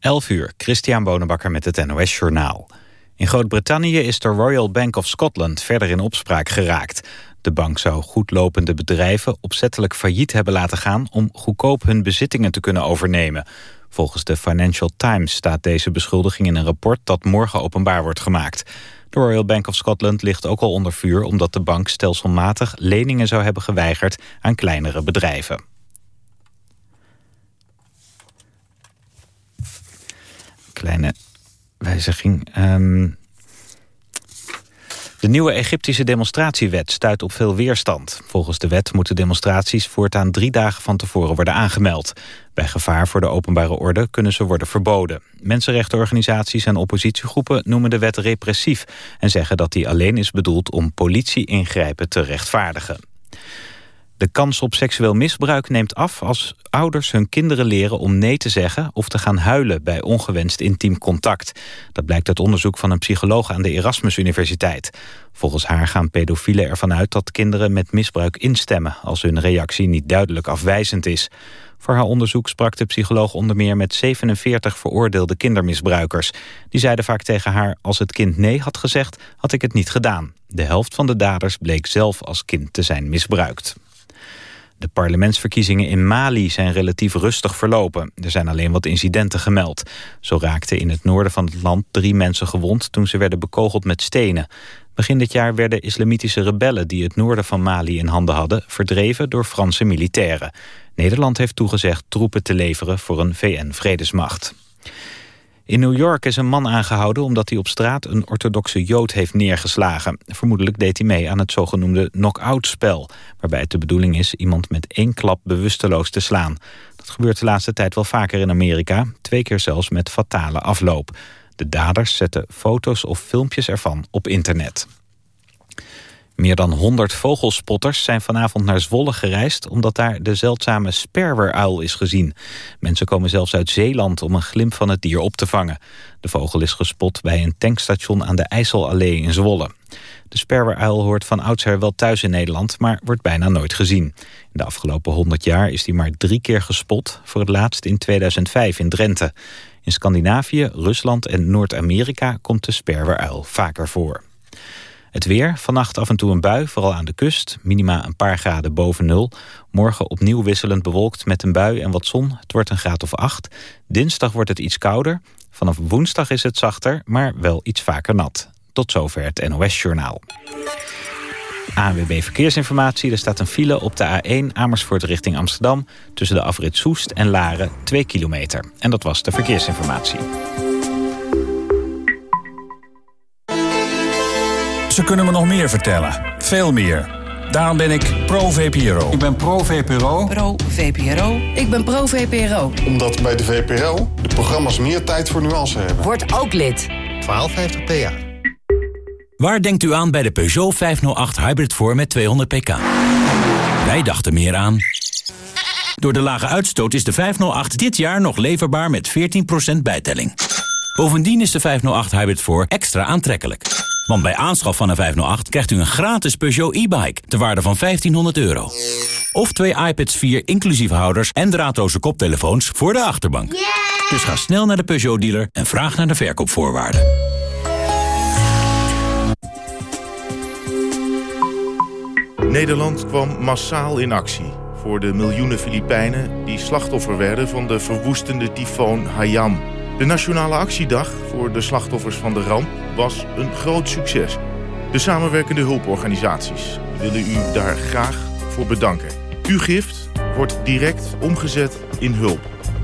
11 uur, Christian Bonenbakker met het NOS Journaal. In Groot-Brittannië is de Royal Bank of Scotland verder in opspraak geraakt. De bank zou goedlopende bedrijven opzettelijk failliet hebben laten gaan... om goedkoop hun bezittingen te kunnen overnemen. Volgens de Financial Times staat deze beschuldiging in een rapport... dat morgen openbaar wordt gemaakt. De Royal Bank of Scotland ligt ook al onder vuur... omdat de bank stelselmatig leningen zou hebben geweigerd aan kleinere bedrijven. Kleine wijziging. Um, de nieuwe Egyptische demonstratiewet stuit op veel weerstand. Volgens de wet moeten demonstraties voortaan drie dagen van tevoren worden aangemeld. Bij gevaar voor de openbare orde kunnen ze worden verboden. Mensenrechtenorganisaties en oppositiegroepen noemen de wet repressief... en zeggen dat die alleen is bedoeld om politie-ingrijpen te rechtvaardigen. De kans op seksueel misbruik neemt af als ouders hun kinderen leren om nee te zeggen of te gaan huilen bij ongewenst intiem contact. Dat blijkt uit onderzoek van een psycholoog aan de Erasmus Universiteit. Volgens haar gaan pedofielen ervan uit dat kinderen met misbruik instemmen als hun reactie niet duidelijk afwijzend is. Voor haar onderzoek sprak de psycholoog onder meer met 47 veroordeelde kindermisbruikers. Die zeiden vaak tegen haar, als het kind nee had gezegd, had ik het niet gedaan. De helft van de daders bleek zelf als kind te zijn misbruikt. De parlementsverkiezingen in Mali zijn relatief rustig verlopen. Er zijn alleen wat incidenten gemeld. Zo raakten in het noorden van het land drie mensen gewond... toen ze werden bekogeld met stenen. Begin dit jaar werden islamitische rebellen... die het noorden van Mali in handen hadden... verdreven door Franse militairen. Nederland heeft toegezegd troepen te leveren voor een VN-vredesmacht. In New York is een man aangehouden omdat hij op straat een orthodoxe jood heeft neergeslagen. Vermoedelijk deed hij mee aan het zogenoemde knock-out-spel... waarbij het de bedoeling is iemand met één klap bewusteloos te slaan. Dat gebeurt de laatste tijd wel vaker in Amerika, twee keer zelfs met fatale afloop. De daders zetten foto's of filmpjes ervan op internet. Meer dan 100 vogelspotters zijn vanavond naar Zwolle gereisd... omdat daar de zeldzame sperweruil is gezien. Mensen komen zelfs uit Zeeland om een glimp van het dier op te vangen. De vogel is gespot bij een tankstation aan de IJsselallee in Zwolle. De sperweruil hoort van oudsher wel thuis in Nederland... maar wordt bijna nooit gezien. In de afgelopen 100 jaar is die maar drie keer gespot... voor het laatst in 2005 in Drenthe. In Scandinavië, Rusland en Noord-Amerika komt de sperweruil vaker voor. Het weer, vannacht af en toe een bui, vooral aan de kust. Minima een paar graden boven nul. Morgen opnieuw wisselend bewolkt met een bui en wat zon. Het wordt een graad of acht. Dinsdag wordt het iets kouder. Vanaf woensdag is het zachter, maar wel iets vaker nat. Tot zover het NOS-journaal. ANWB Verkeersinformatie. Er staat een file op de A1 Amersfoort richting Amsterdam... tussen de afrit Soest en Laren, 2 kilometer. En dat was de verkeersinformatie. Ze kunnen me nog meer vertellen. Veel meer. Daarom ben ik pro-VPRO. Ik ben pro-VPRO. Pro-VPRO. Ik ben pro-VPRO. Omdat bij de VPRO de programma's meer tijd voor nuance hebben. Word ook lid. 1250 PA. Waar denkt u aan bij de Peugeot 508 Hybrid voor met 200 pk? Wij dachten meer aan... Door de lage uitstoot is de 508 dit jaar nog leverbaar met 14% bijtelling. Bovendien is de 508 Hybrid voor extra aantrekkelijk. Want bij aanschaf van een 508 krijgt u een gratis Peugeot e-bike... ter waarde van 1500 euro. Of twee iPads 4 inclusief houders en draadloze koptelefoons voor de achterbank. Dus ga snel naar de Peugeot-dealer en vraag naar de verkoopvoorwaarden. Nederland kwam massaal in actie voor de miljoenen Filipijnen... die slachtoffer werden van de verwoestende tyfoon Hayam... De Nationale Actiedag voor de slachtoffers van de ramp was een groot succes. De samenwerkende hulporganisaties willen u daar graag voor bedanken. Uw gift wordt direct omgezet in hulp.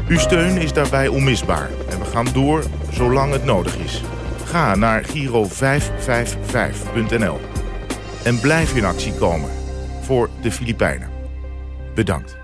Uw steun is daarbij onmisbaar en we gaan door zolang het nodig is. Ga naar giro555.nl en blijf in actie komen voor de Filipijnen. Bedankt.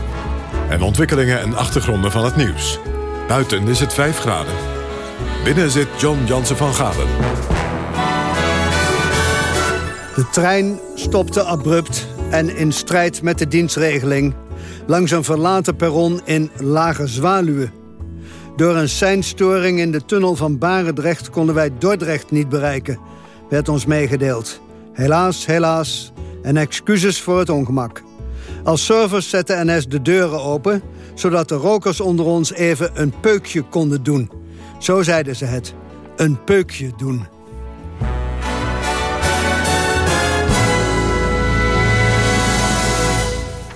en ontwikkelingen en achtergronden van het nieuws. Buiten is het 5 graden. Binnen zit John Jansen van Galen. De trein stopte abrupt en in strijd met de dienstregeling... langs een verlaten perron in Lage Zwaluwe. Door een seinstoring in de tunnel van Barendrecht... konden wij Dordrecht niet bereiken, werd ons meegedeeld. Helaas, helaas, en excuses voor het ongemak. Als service zette NS de deuren open... zodat de rokers onder ons even een peukje konden doen. Zo zeiden ze het. Een peukje doen.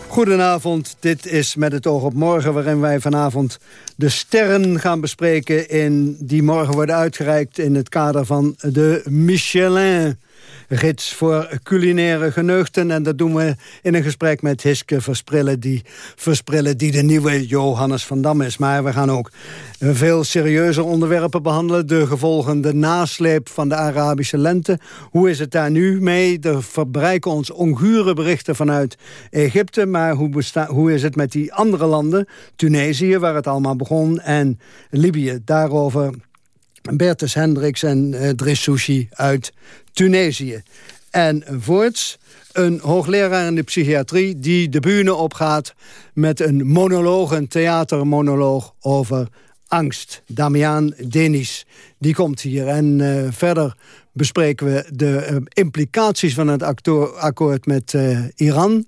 Goedenavond, dit is Met het oog op morgen... waarin wij vanavond de sterren gaan bespreken... In, die morgen worden uitgereikt in het kader van de Michelin gids voor culinaire geneugten. En dat doen we in een gesprek met Hiske Versprillen... die, Versprillen, die de nieuwe Johannes van Dam is. Maar we gaan ook veel serieuzer onderwerpen behandelen. De gevolgen, de nasleep van de Arabische lente. Hoe is het daar nu mee? Er verbreiken ons ongure berichten vanuit Egypte. Maar hoe, hoe is het met die andere landen? Tunesië, waar het allemaal begon. En Libië. Daarover Bertus Hendricks en uh, Drissouchi uit Tunesië. En voorts een hoogleraar in de psychiatrie die de bühne opgaat... met een monoloog, een theatermonoloog over angst. Damian Denis, die komt hier. En uh, verder bespreken we de uh, implicaties van het akkoord met Iran.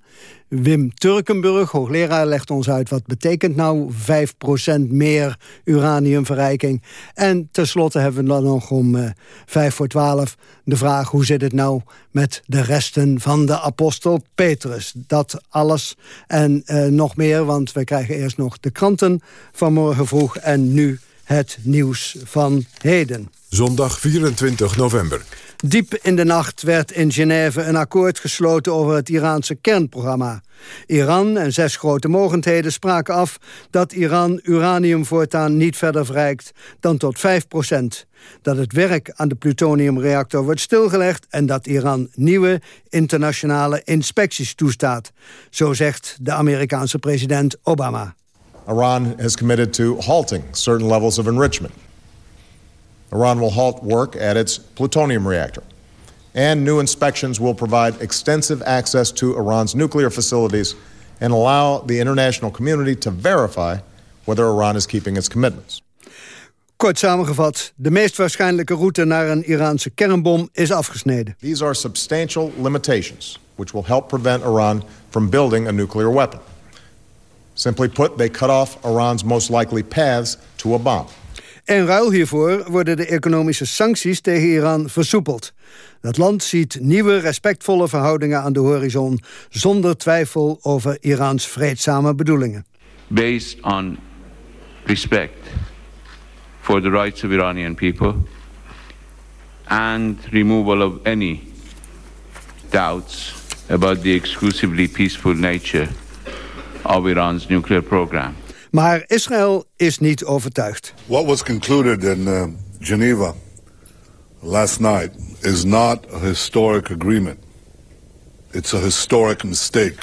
Wim Turkenburg, hoogleraar, legt ons uit wat betekent nou 5% meer uraniumverrijking. En tenslotte hebben we dan nog om uh, 5 voor 12 de vraag hoe zit het nou met de resten van de apostel Petrus. Dat alles en uh, nog meer, want we krijgen eerst nog de kranten van morgen vroeg en nu het nieuws van heden. Zondag 24 november. Diep in de nacht werd in Genève een akkoord gesloten over het Iraanse kernprogramma. Iran en zes grote mogendheden spraken af dat Iran uranium voortaan niet verder verrijkt dan tot 5 procent. Dat het werk aan de plutoniumreactor wordt stilgelegd en dat Iran nieuwe internationale inspecties toestaat. Zo zegt de Amerikaanse president Obama. Iran has committed to halting certain levels of enrichment. Iran will halt work at its plutonium reactor. And new inspections will provide extensive access to Iran's nuclear facilities and allow the international community to verify whether Iran is keeping its commitments. Kort samengevat, de meest waarschijnlijke route naar een Iraanse kernbom is afgesneden. These are substantial limitations which will help prevent Iran from building a nuclear weapon. Simply put, they cut off Iran's most likely paths to a bomb. In ruil hiervoor worden de economische sancties tegen Iran versoepeld. Dat land ziet nieuwe respectvolle verhoudingen aan de horizon... zonder twijfel over Irans vreedzame bedoelingen. Based on respect for the rights of Iranian people... and removal of any doubts about the exclusively peaceful nature of Iran's nuclear program. Maar Israël is niet overtuigd. What was concluded in uh, Geneva last night is not a historic agreement. It's a historic mistake.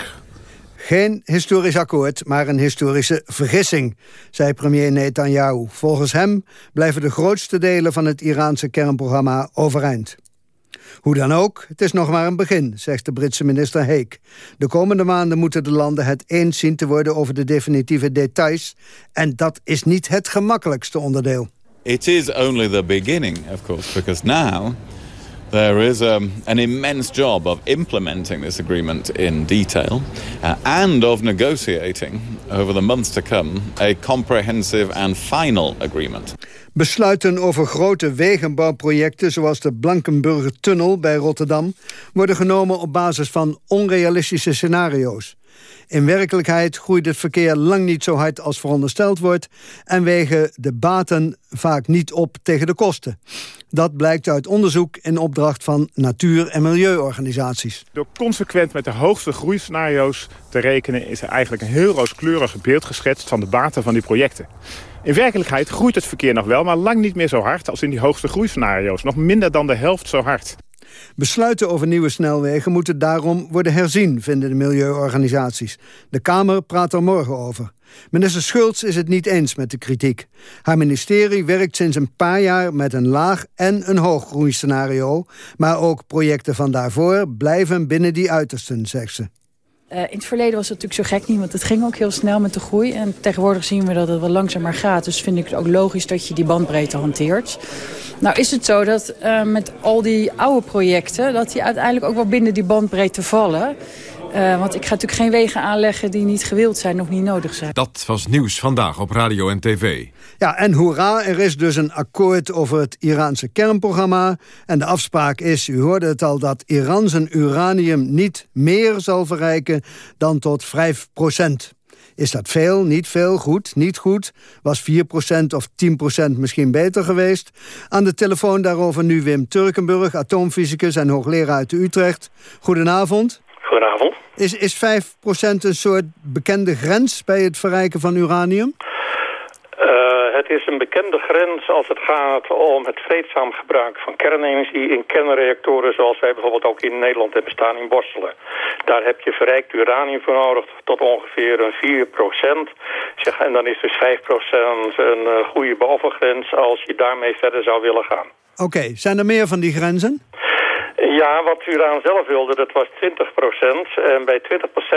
Geen historisch akkoord, maar een historische vergissing, zei premier Netanyahu. Volgens hem blijven de grootste delen van het Iraanse kernprogramma overeind. Hoe dan ook, het is nog maar een begin, zegt de Britse minister Heek. De komende maanden moeten de landen het eens zien te worden over de definitieve details. En dat is niet het gemakkelijkste onderdeel. It is only the beginning, of course, because now there is um, an immense job of implementing this agreement in detail uh, and of negotiating over the months to come a comprehensive and final agreement. Besluiten over grote wegenbouwprojecten zoals de Blankenburger Tunnel bij Rotterdam worden genomen op basis van onrealistische scenario's. In werkelijkheid groeit het verkeer lang niet zo hard als verondersteld wordt... en wegen de baten vaak niet op tegen de kosten. Dat blijkt uit onderzoek in opdracht van natuur- en milieuorganisaties. Door consequent met de hoogste groeiscenario's te rekenen... is er eigenlijk een heel rooskleurige beeld geschetst van de baten van die projecten. In werkelijkheid groeit het verkeer nog wel, maar lang niet meer zo hard als in die hoogste groeiscenario's. Nog minder dan de helft zo hard. Besluiten over nieuwe snelwegen moeten daarom worden herzien, vinden de milieuorganisaties. De Kamer praat er morgen over. Minister Schultz is het niet eens met de kritiek. Haar ministerie werkt sinds een paar jaar met een laag en een hoog groeiscenario. Maar ook projecten van daarvoor blijven binnen die uitersten, zegt ze. Uh, in het verleden was het natuurlijk zo gek niet, want het ging ook heel snel met de groei. En tegenwoordig zien we dat het wel langzamer gaat. Dus vind ik het ook logisch dat je die bandbreedte hanteert. Nou is het zo dat uh, met al die oude projecten... dat die uiteindelijk ook wel binnen die bandbreedte vallen. Uh, want ik ga natuurlijk geen wegen aanleggen die niet gewild zijn of niet nodig zijn. Dat was nieuws vandaag op radio en tv. Ja, en hoera, er is dus een akkoord over het Iraanse kernprogramma. En de afspraak is, u hoorde het al, dat Iran zijn uranium niet meer zal verrijken dan tot 5 procent. Is dat veel, niet veel, goed, niet goed? Was 4% of 10% misschien beter geweest? Aan de telefoon daarover nu Wim Turkenburg, atoomfysicus en hoogleraar uit Utrecht. Goedenavond. Goedenavond. Is, is 5% een soort bekende grens bij het verrijken van uranium? Uh, het is een bekende grens als het gaat om het vreedzaam gebruik van kernenergie in kernreactoren zoals wij bijvoorbeeld ook in Nederland hebben staan in Borselen. Daar heb je verrijkt uranium voor nodig tot ongeveer een 4% Zeg, en dan is dus 5% een uh, goede bovengrens als je daarmee verder zou willen gaan. Oké, zijn er meer van die grenzen? Ja, wat Uraan zelf wilde, dat was 20% En bij 20%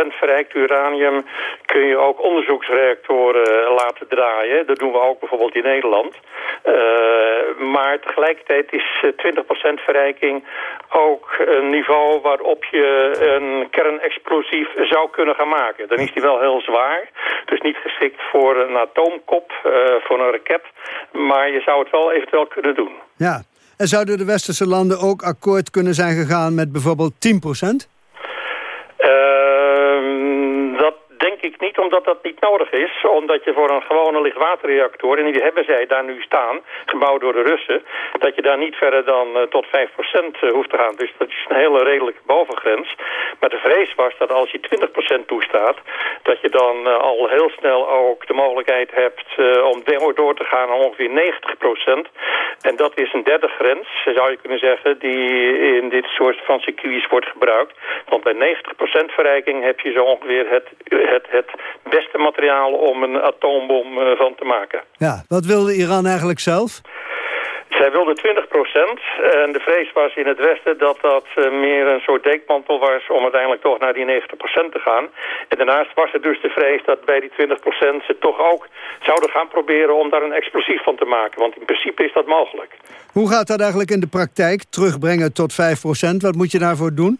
verrijkt uranium kun je ook onderzoeksreactoren laten draaien. Dat doen we ook bijvoorbeeld in Nederland. Uh, maar tegelijkertijd is 20% verrijking ook een niveau waarop je een kernexplosief zou kunnen gaan maken. Dan is die wel heel zwaar. Dus niet geschikt voor een atoomkop, uh, voor een raket. Maar je zou het wel eventueel kunnen doen. Ja, en zouden de westerse landen ook akkoord kunnen zijn gegaan met bijvoorbeeld 10 procent? Denk ik niet, omdat dat niet nodig is. Omdat je voor een gewone lichtwaterreactor, en die hebben zij daar nu staan, gebouwd door de Russen, dat je daar niet verder dan uh, tot 5% eh, hoeft te gaan. Dus dat is een hele redelijke bovengrens. Maar de vrees was dat als je 20% toestaat, dat je dan uh, al heel snel ook de mogelijkheid hebt om door te gaan naar ongeveer 90%. En dat is een derde grens, zou je kunnen zeggen, die in dit soort van circuits wordt gebruikt. Want bij 90% verrijking heb je zo ongeveer het het, het beste materiaal om een atoombom eh, van te maken. Ja, wat wilde Iran eigenlijk zelf? Zij wilde 20 procent. En de vrees was in het Westen dat dat eh, meer een soort dekmantel was... om uiteindelijk toch naar die 90 procent te gaan. En daarnaast was er dus de vrees dat bij die 20 procent... ze toch ook zouden gaan proberen om daar een explosief van te maken. Want in principe is dat mogelijk. Hoe gaat dat eigenlijk in de praktijk? Terugbrengen tot 5 procent? Wat moet je daarvoor doen?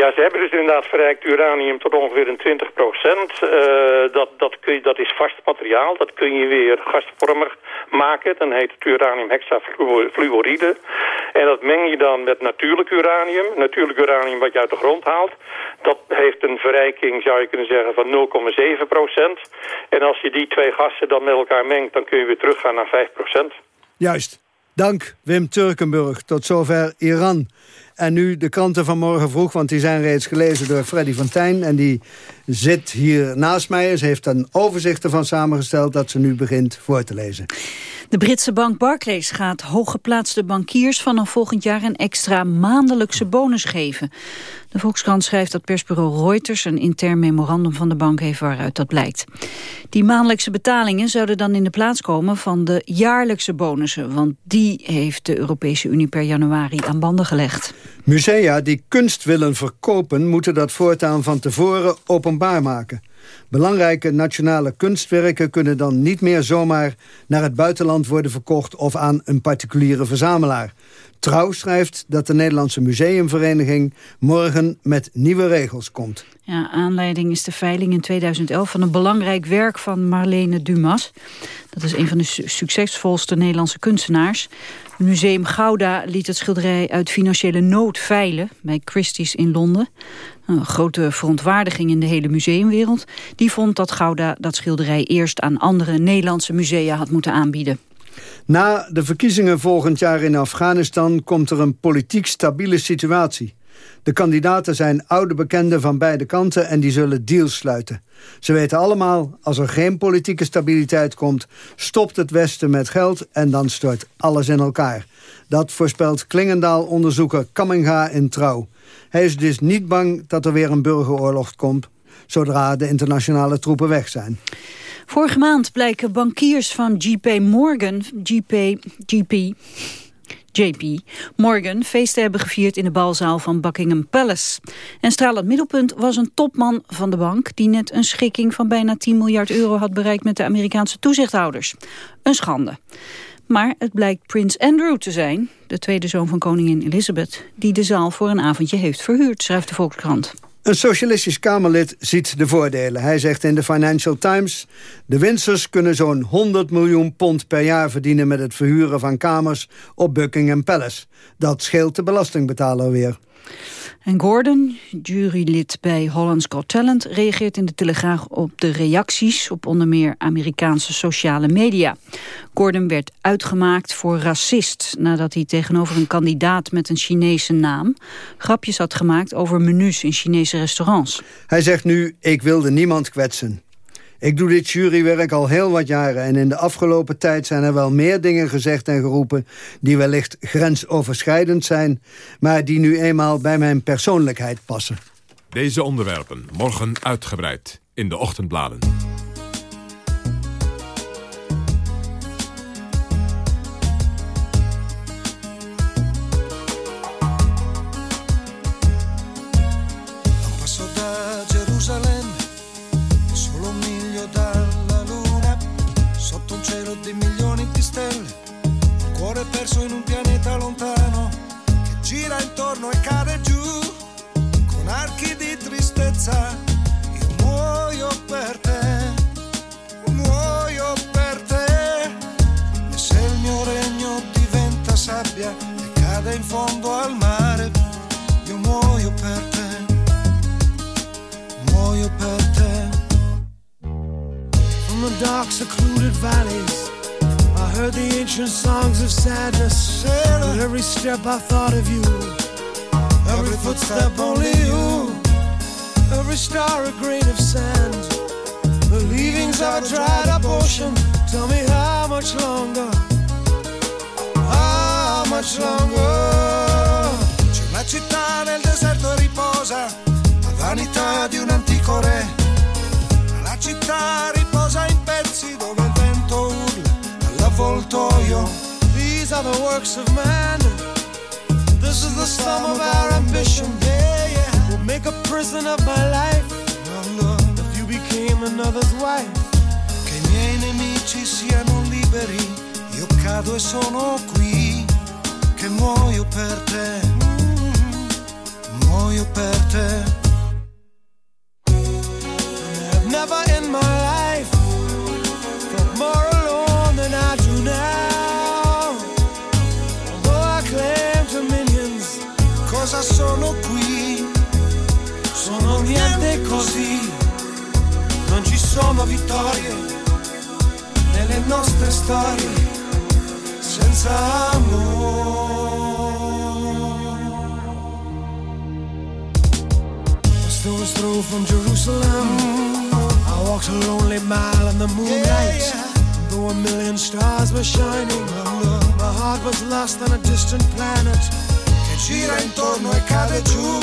Ja, ze hebben dus inderdaad verrijkt uranium tot ongeveer een 20 procent. Uh, dat, dat, kun je, dat is vast materiaal. Dat kun je weer gasvormig maken. Dan heet het uranium hexafluoride. En dat meng je dan met natuurlijk uranium. Natuurlijk uranium wat je uit de grond haalt. Dat heeft een verrijking, zou je kunnen zeggen, van 0,7 procent. En als je die twee gassen dan met elkaar mengt, dan kun je weer teruggaan naar 5 procent. Juist. Dank, Wim Turkenburg. Tot zover Iran. En nu de kranten van morgen vroeg, want die zijn reeds gelezen door Freddy van Tijn. En die zit hier naast mij. Ze heeft een overzicht ervan samengesteld dat ze nu begint voor te lezen. De Britse bank Barclays gaat hooggeplaatste bankiers vanaf volgend jaar een extra maandelijkse bonus geven. De Volkskrant schrijft dat persbureau Reuters een intern memorandum van de bank heeft waaruit dat blijkt. Die maandelijkse betalingen zouden dan in de plaats komen van de jaarlijkse bonussen, want die heeft de Europese Unie per januari aan banden gelegd. Musea die kunst willen verkopen moeten dat voortaan van tevoren openbaar Belangrijke nationale kunstwerken kunnen dan niet meer zomaar naar het buitenland worden verkocht of aan een particuliere verzamelaar. Trouw schrijft dat de Nederlandse Museumvereniging morgen met nieuwe regels komt. Ja, aanleiding is de veiling in 2011 van een belangrijk werk van Marlene Dumas. Dat is een van de succesvolste Nederlandse kunstenaars. Museum Gouda liet het schilderij uit financiële nood veilen... bij Christie's in Londen. Een grote verontwaardiging in de hele museumwereld. Die vond dat Gouda dat schilderij eerst aan andere Nederlandse musea had moeten aanbieden. Na de verkiezingen volgend jaar in Afghanistan komt er een politiek stabiele situatie. De kandidaten zijn oude bekenden van beide kanten en die zullen deals sluiten. Ze weten allemaal, als er geen politieke stabiliteit komt... stopt het Westen met geld en dan stort alles in elkaar. Dat voorspelt Klingendaal-onderzoeker Kamminga in Trouw. Hij is dus niet bang dat er weer een burgeroorlog komt... zodra de internationale troepen weg zijn. Vorige maand blijken bankiers van GP Morgan, GP, GP, JP Morgan feest te hebben gevierd in de balzaal van Buckingham Palace. En stralend middelpunt was een topman van de bank... die net een schikking van bijna 10 miljard euro had bereikt... met de Amerikaanse toezichthouders. Een schande. Maar het blijkt Prins Andrew te zijn, de tweede zoon van koningin Elizabeth... die de zaal voor een avondje heeft verhuurd, schrijft de Volkskrant. Een socialistisch Kamerlid ziet de voordelen. Hij zegt in de Financial Times... de winsters kunnen zo'n 100 miljoen pond per jaar verdienen... met het verhuren van kamers op Buckingham Palace. Dat scheelt de belastingbetaler weer. En Gordon, jurylid bij Holland's Got Talent... reageert in de Telegraaf op de reacties op onder meer Amerikaanse sociale media. Gordon werd uitgemaakt voor racist... nadat hij tegenover een kandidaat met een Chinese naam... grapjes had gemaakt over menus in Chinese restaurants. Hij zegt nu, ik wilde niemand kwetsen. Ik doe dit jurywerk al heel wat jaren... en in de afgelopen tijd zijn er wel meer dingen gezegd en geroepen... die wellicht grensoverschrijdend zijn... maar die nu eenmaal bij mijn persoonlijkheid passen. Deze onderwerpen morgen uitgebreid in de ochtendbladen. In fondo al mare, io muoio per te muoio per te. From the dark, secluded valleys, I heard the ancient songs of sadness. With every step I thought of you, every footstep only you, every star a grain of sand. The leavings of a dried up ocean. Tell me how much longer, much longer. C'è una città nel deserto riposa la vanità di un antico re. La città riposa in pezzi dove il vento urla all'avvoltoio. These are the works of man. This is the sum of our ambition. Yeah, yeah. We'll make a prison of my life. If you became another's wife. Che i miei nemici siano liberi. Io cado e sono qui. Che muoio per te. Muoio per te. Never in my life felt more alone than I do now. Although I claim dominions, cosa sono qui? Sono niente così. Non ci sono vittorie nelle nostre storie senza amore. Throw from Jerusalem. I walked a lonely mile in the moonlight. Though a million stars were shining, my heart was lost on a distant planet. Che gira intorno e cade giù,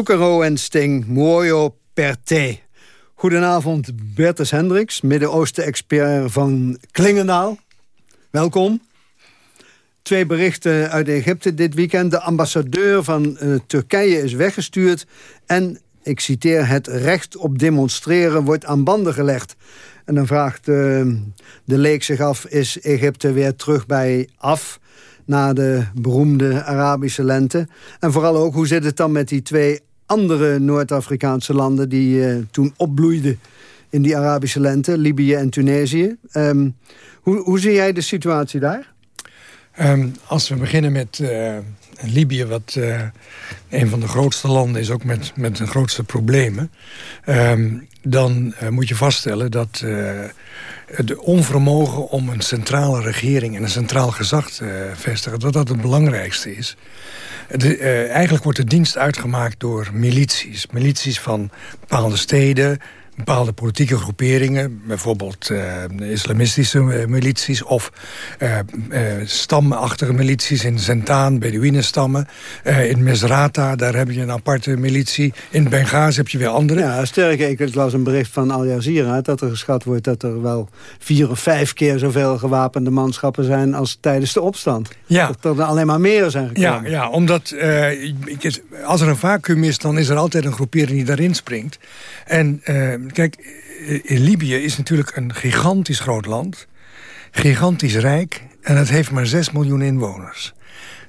Zucchero en Sting, Muoio per te. Goedenavond, Bertus Hendricks, Midden-Oosten-expert van Klingendaal. Welkom. Twee berichten uit Egypte dit weekend. De ambassadeur van uh, Turkije is weggestuurd... en, ik citeer, het recht op demonstreren wordt aan banden gelegd. En dan vraagt uh, de leek zich af, is Egypte weer terug bij af... na de beroemde Arabische lente? En vooral ook, hoe zit het dan met die twee andere Noord-Afrikaanse landen... die uh, toen opbloeiden in die Arabische lente, Libië en Tunesië. Um, hoe, hoe zie jij de situatie daar? Um, als we beginnen met uh, Libië, wat uh, een van de grootste landen is... ook met, met de grootste problemen... Um, dan moet je vaststellen dat het onvermogen om een centrale regering... en een centraal gezag te vestigen, dat dat het belangrijkste is. De, eigenlijk wordt de dienst uitgemaakt door milities. Milities van bepaalde steden, bepaalde politieke groeperingen... bijvoorbeeld uh, islamistische uh, milities of uh, stamachtige milities... in Zentaan, Bedouinenstammen. in Mesrata, daar heb je een aparte militie. In Benghazi heb je weer andere. Ja, sterker, ik las een bericht van Al Jazeera... dat er geschat wordt dat er wel vier of vijf keer zoveel gewapende manschappen zijn... als tijdens de opstand. Ja. Dat er alleen maar meer zijn gekomen. Ja, ja omdat als er een vacuüm is... dan is er altijd een groepering die daarin springt. En kijk, in Libië is natuurlijk een gigantisch groot land. Gigantisch rijk. En het heeft maar 6 miljoen inwoners.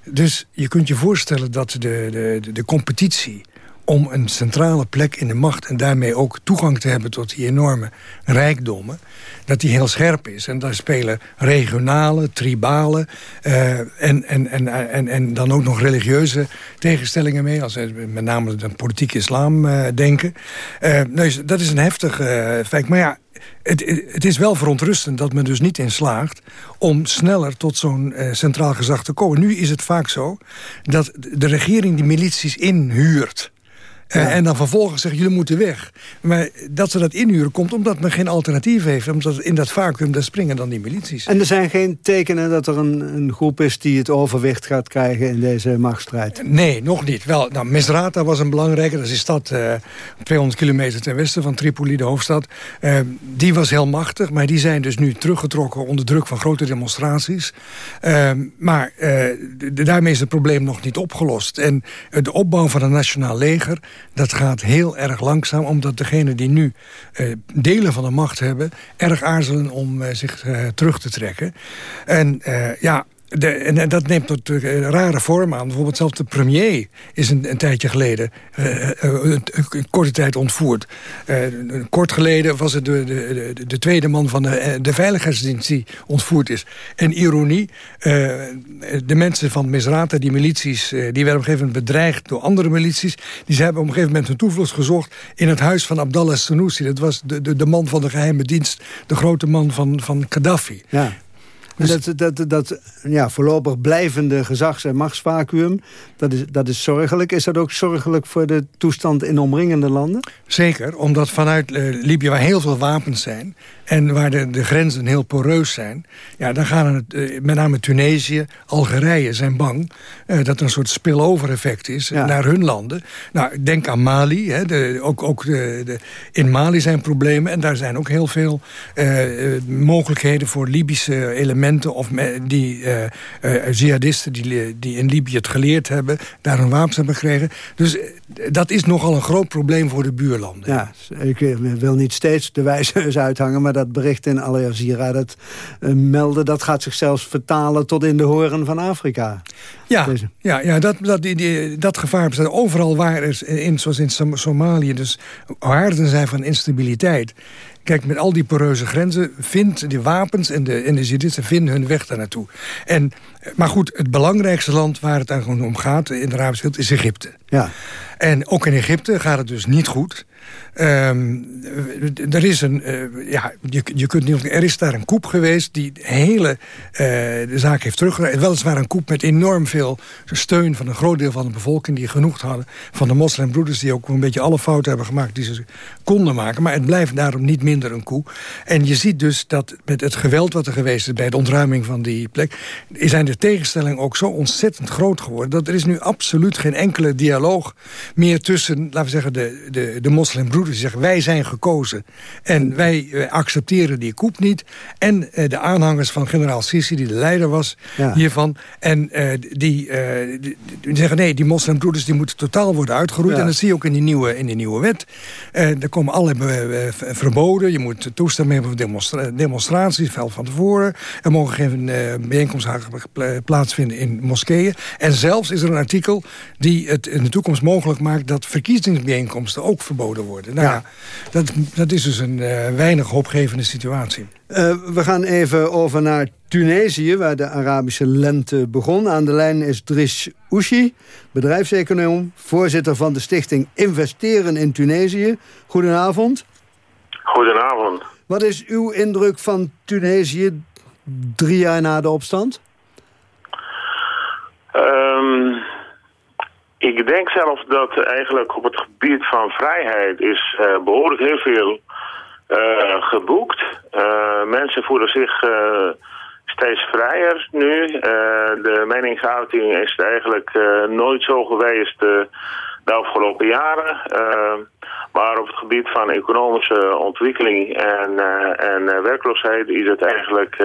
Dus je kunt je voorstellen dat de, de, de competitie om een centrale plek in de macht... en daarmee ook toegang te hebben tot die enorme rijkdommen... dat die heel scherp is. En daar spelen regionale, tribale... Uh, en, en, en, en, en dan ook nog religieuze tegenstellingen mee... als met name de politieke islam uh, denken. Uh, dus dat is een heftig feit. Maar ja, het, het, is wel verontrustend dat men dus niet in slaagt... om sneller tot zo'n uh, centraal gezag te komen. Nu is het vaak zo dat de regering die milities inhuurt... Uh, en dan vervolgens zeggen, jullie moeten weg. Maar dat ze dat inhuren komt omdat men geen alternatief heeft. Omdat in dat vacuüm, daar springen dan die milities. En er zijn geen tekenen dat er een, een groep is... die het overwicht gaat krijgen in deze machtsstrijd? Nee, nog niet. Wel, nou, Misrata was een belangrijke. Dat is een stad uh, 200 kilometer ten westen van Tripoli, de hoofdstad. Uh, die was heel machtig, maar die zijn dus nu teruggetrokken... onder druk van grote demonstraties. Uh, maar daarmee is het probleem nog niet opgelost. En de opbouw van een nationaal leger dat gaat heel erg langzaam, omdat degenen die nu uh, delen van de macht hebben... erg aarzelen om uh, zich uh, terug te trekken. En ja, de, en, dat neemt tot uh, rare vorm aan. Bijvoorbeeld zelfs de premier is een, een tijdje geleden... Uh, een, een, korte tijd ontvoerd. kort geleden was het de, de, de, tweede man van de, veiligheidsdienst die ontvoerd is. En ironie, de mensen van Misrata, die milities... die werden op een gegeven moment bedreigd door andere milities. Die ze hebben op een gegeven moment hun toevlucht gezocht... in het huis van Abdallah Sanusi. Dat was de, de, de man van de geheime dienst. De grote man van, van Gaddafi. Ja. Dus dat, dat, dat ja, voorlopig blijvende gezags- en machtsvacuum, dat is, dat is zorgelijk. Is dat ook zorgelijk voor de toestand in omringende landen? Zeker, omdat vanuit uh, Libië, waar heel veel wapens zijn... en waar de, de grenzen heel poreus zijn... ja, dan gaan het, uh, met name Tunesië, Algerije zijn bang... Uh, dat er een soort spillover effect is ja. naar hun landen. Nou, denk aan Mali. Hè, de, ook ook de, de, in Mali zijn problemen. En daar zijn ook heel veel mogelijkheden voor Libische elementen... of die jihadisten die, die in Libië het geleerd hebben... daar een wapens hebben gekregen. Dus dat is nogal een groot probleem voor de buurlanden. Ja, ik wil niet steeds de wijsneus uithangen... maar dat bericht in Al Jazeera dat uh, melden... dat gaat zich zelfs vertalen tot in de horen van Afrika. Ja, ja, ja dat, dat, die, die, dat gevaar bestaat overal waar er, in, zoals in Somalië... dus haarden zijn van instabiliteit... Kijk, met al die poreuze grenzen vindt de wapens en de, en de jihadisten vinden hun weg daar naartoe. En, maar goed, het belangrijkste land waar het eigenlijk om gaat in de Arabische wereld is Egypte. Ja. En ook in Egypte gaat het dus niet goed. Um, er is een, uh, ja, je, je kunt niet, er is daar een koep geweest die de hele uh, de zaak heeft teruggedraaid. Weliswaar een koep met enorm veel steun van een groot deel van de bevolking die genoeg hadden van de moslimbroeders die ook een beetje alle fouten hebben gemaakt die ze konden maken. Maar het blijft daarom niet minder een koep. En je ziet dus dat met het geweld wat er geweest is bij de ontruiming van die plek, zijn de tegenstellingen ook zo ontzettend groot geworden dat er is nu absoluut geen enkele dialoog meer tussen, laten we zeggen, de, de, de moslimbroeders die zeggen... wij zijn gekozen en wij, accepteren die koep niet. En de aanhangers van generaal Sisi, die de leider was hiervan... en die, die, die, zeggen nee, die moslimbroeders die moeten totaal worden uitgeroeid. En dat zie je ook in die nieuwe, in die nieuwe wet. er komen allerlei verboden. Je moet toestemming hebben voor demonstra demonstraties, veel van tevoren. Er mogen geen bijeenkomsten plaatsvinden in moskeeën. En zelfs is er een artikel die het in de toekomst mogelijk maakt... dat verkiezingsbijeenkomsten ook verboden worden. Nou ja, dat, dat is dus een uh, weinig hoopgevende situatie. Uh, we gaan even over naar Tunesië, waar de Arabische lente begon. Aan de lijn is Drish Ouchi, bedrijfseconoom... voorzitter van de stichting Investeren in Tunesië. Goedenavond. Goedenavond. Wat is uw indruk van Tunesië drie jaar na de opstand? Um, ik denk zelf dat eigenlijk op het gebied van vrijheid is uh, behoorlijk heel veel uh, geboekt. Uh, mensen voelen zich steeds vrijer nu. de meningsuiting is eigenlijk nooit zo geweest de afgelopen jaren. maar op het gebied van economische ontwikkeling en, en werkloosheid is het eigenlijk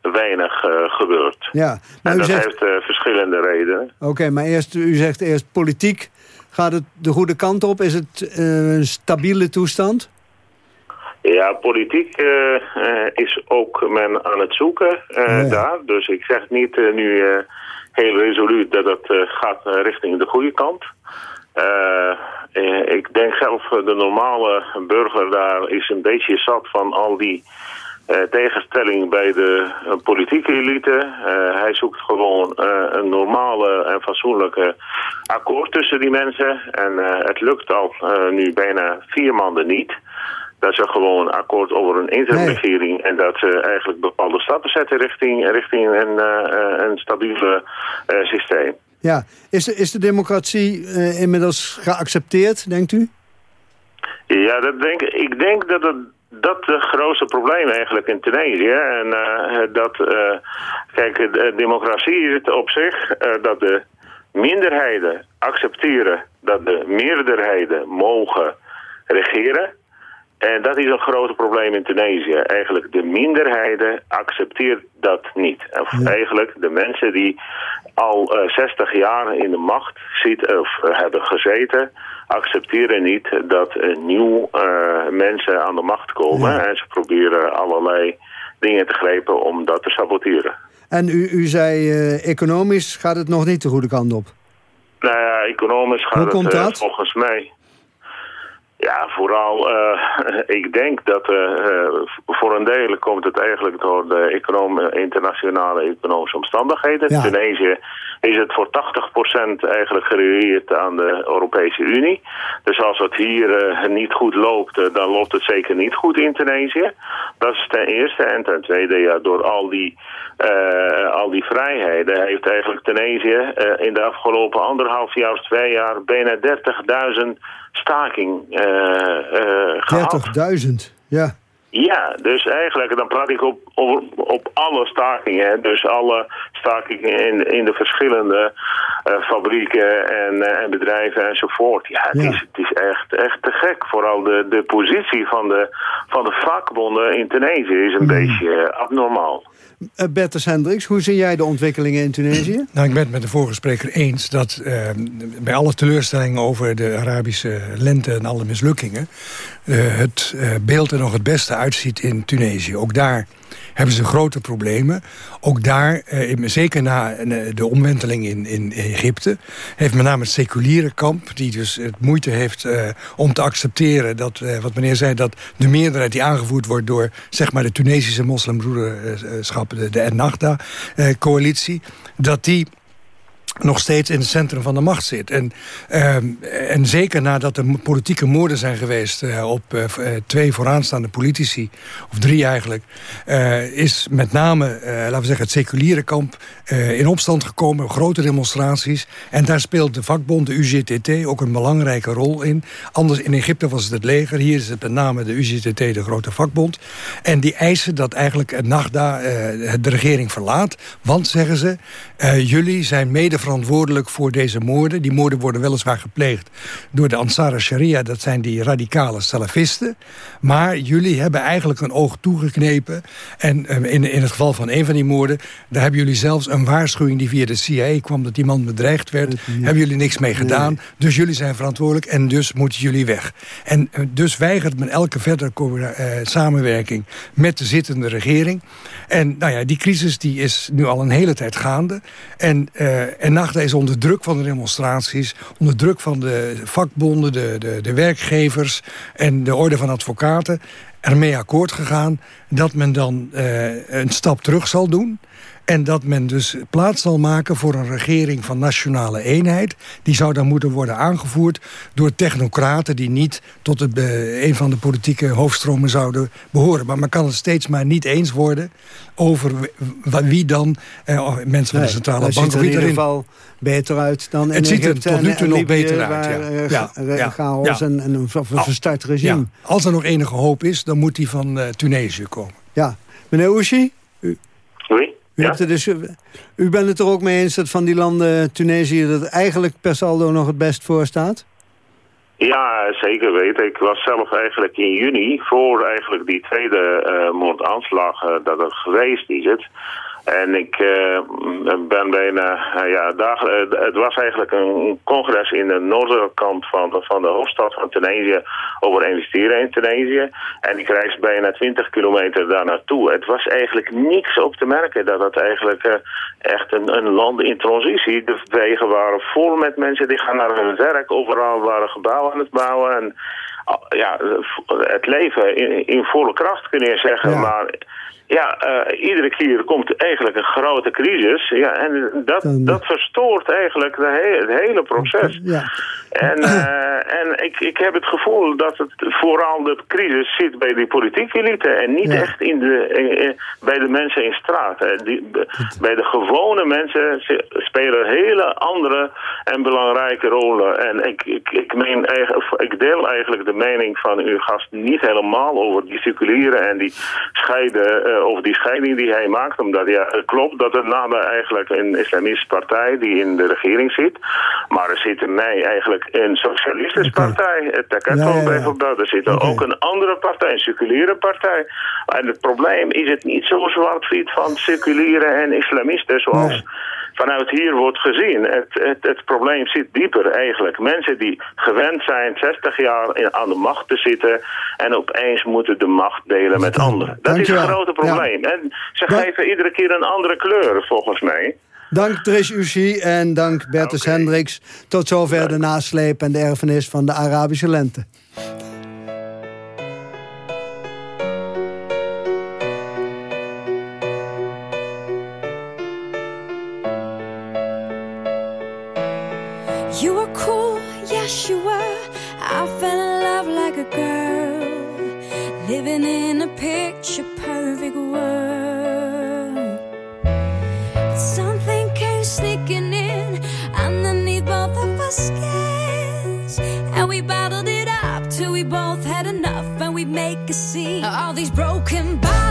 weinig uh, gebeurt. Ja, en dat heeft uh, verschillende redenen. Oké, maar eerst, u zegt eerst politiek. Gaat het de goede kant op? Is het uh, een stabiele toestand? Ja, politiek is ook men aan het zoeken ja. daar. Dus ik zeg niet nu heel resoluut dat het gaat richting de goede kant. ik denk zelf, de normale burger daar is een beetje zat van al die tegenstelling bij de uh, politieke elite. Uh, hij zoekt gewoon een normale en fatsoenlijke akkoord tussen die mensen. En het lukt al nu bijna vier maanden niet. Dat ze gewoon akkoord over een interimregering nee. en dat ze eigenlijk bepaalde stappen zetten richting, richting een, een stabiele systeem. Ja, is de, is de democratie inmiddels geaccepteerd, denkt u? Ja, dat denk, ik denk dat het dat de grootste probleem eigenlijk in Tunesië. En uh, dat, uh, kijk, de democratie is het op zich dat de minderheden accepteren dat de meerderheden mogen regeren. En dat is een groot probleem in Tunesië. Eigenlijk de minderheden accepteert dat niet. Of eigenlijk de mensen die al uh, 60 jaar in de macht zit, of hebben gezeten accepteren niet dat er nieuw uh, mensen aan de macht komen. Ja. En ze proberen allerlei dingen te grepen om dat te saboteren. En u, u zei, uh, economisch gaat het nog niet de goede kant op? Nou ja, economisch gaat Hoe het dat? volgens mij... Ja, vooral, uh, ik denk dat uh, voor een deel komt het eigenlijk door de econom internationale economische omstandigheden. Ja. Tunesië is het voor 80% eigenlijk gerelateerd aan de Europese Unie. Dus als het hier uh, niet goed loopt, uh, dan loopt het zeker niet goed in Tunesië. Dat is ten eerste. En ten tweede, ja, door al die, uh, al die vrijheden heeft eigenlijk Tunesië in de afgelopen anderhalf jaar of twee jaar bijna 30.000 staking gehad. 30.000, ja. Ja, dus eigenlijk, dan praat ik op, op, op alle stakingen. Dus alle stakingen in, in de verschillende uh, fabrieken en, uh, en bedrijven enzovoort. Ja, het, ja. Is, het is echt, echt te gek. Vooral de, de positie van de, van de vakbonden in Tunesië is een mm. beetje abnormaal. Uh, Bertus Hendricks, hoe zie jij de ontwikkelingen in Tunesië? Nou, ik ben het met de vorige spreker eens dat uh, bij alle teleurstellingen over de Arabische lente en alle mislukkingen... Uh, het beeld er nog het beste uitziet in Tunesië. Ook daar hebben ze grote problemen. Ook daar, eh, zeker na de omwenteling in, in Egypte... heeft met name het seculiere kamp... die dus het moeite heeft uh, om te accepteren... dat, wat meneer zei, dat de meerderheid die aangevoerd wordt... door zeg maar, de Tunesische moslimbroederschap, de, de Ennahda-coalitie... dat die nog steeds in het centrum van de macht zit. En, uh, en zeker nadat er politieke moorden zijn geweest... Uh, op uh, twee vooraanstaande politici, of drie eigenlijk... is met name, laten we zeggen, het seculiere kamp in opstand gekomen. Grote demonstraties. En daar speelt de vakbond, de UGTT, ook een belangrijke rol in. Anders in Egypte was het het leger. Hier is het met name de UGTT, de grote vakbond. En die eisen dat eigenlijk Nagda de regering verlaat. Want, zeggen ze, jullie zijn mede verantwoordelijk voor deze moorden. Die moorden worden weliswaar gepleegd door de Ansar Sharia. Dat zijn die radicale salafisten. Maar jullie hebben eigenlijk een oog toegeknepen. En in, in het geval van een van die moorden... daar hebben jullie zelfs een waarschuwing die via de CIA kwam... dat die man bedreigd werd. Hebben jullie niks mee gedaan. Dus jullie zijn verantwoordelijk en dus moeten jullie weg. En dus weigert men elke verdere samenwerking met de zittende regering. En nou ja, die crisis die is nu al een hele tijd gaande. En, uh, en NACHTA is onder druk van de demonstraties... onder druk van de vakbonden, de, de, de werkgevers... en de orde van advocaten ermee akkoord gegaan... dat men dan uh, een stap terug zal doen... En dat men dus plaats zal maken voor een regering van nationale eenheid. Die zou dan moeten worden aangevoerd door technocraten... die niet tot het, uh, een van de politieke hoofdstromen zouden behoren. Maar men kan het steeds maar niet eens worden over wie dan uh, mensen van de centrale bank... Het ziet er in ieder geval beter uit dan in Het ziet er tot nu toe nog beter uit, ja. Waar, ja, ja, chaos en, en een verstart regime. Ja. Als er nog enige hoop is, dan moet die van uh, Tunesië komen. Ja. Meneer Ouchi? U... Oui? U, ja? dus, u bent het er ook mee eens dat van die landen Tunesië... dat eigenlijk per saldo nog het best voor staat? Ja, zeker weten. Ik was zelf eigenlijk in juni, voor eigenlijk die tweede uh, moordaanslag uh, dat er geweest is het... En ik uh, ben bijna, uh, ja, dag, uh, het was eigenlijk een congres in de noorderkant van van de hoofdstad van Tunesië over investeren in Tunesië. En ik reis bijna 20 kilometer daar naartoe. Het was eigenlijk niks op te merken dat het eigenlijk echt een, een land in transitie. De wegen waren vol met mensen die gaan naar hun werk. Overal waren gebouwen aan het bouwen. En ja, het leven in, in volle kracht kun je zeggen. Ja. Maar ja, uh, iedere keer komt eigenlijk een grote crisis. Ja, en dat, dat verstoort eigenlijk de he het hele proces. Ja. En, uh, en ik, ik heb het gevoel dat het vooral de crisis zit bij de politieke elite... en niet ja. echt in de, in, bij de mensen in straat. Die, bij de gewone mensen spelen hele andere en belangrijke rollen. En ik, ik, ik, meen, ik deel eigenlijk de mening van uw gast niet helemaal over die circuleren en die scheiden... Uh, over die scheiding die hij maakt. Omdat ja, het klopt dat het NADA eigenlijk een islamistische partij die in de regering zit. Maar er zit in mij eigenlijk een socialistische okay. partij. Het Takato ja, ja, bijvoorbeeld. Er zit okay. ook een andere partij, een circulaire partij. En het probleem is het niet zo zwart-wit van circuliere en islamisten zoals... Nee vanuit hier wordt gezien. Het, het, het, probleem zit dieper eigenlijk. Mensen die gewend zijn 60 jaar in, aan de macht te zitten... en opeens moeten de macht delen met anderen. Dat Dankjewel. is een groot probleem. Ja. En ze Dank... geven iedere keer een andere kleur, volgens mij. Dank Trish Ushi en dank Bertus okay. Hendricks. Tot zover Dank. de nasleep en de erfenis van de Arabische lente. Girl, living in a picture perfect world. But something came sneaking in underneath both of our skins, and we battled it up till we both had enough, and we make a scene. All these broken bottles,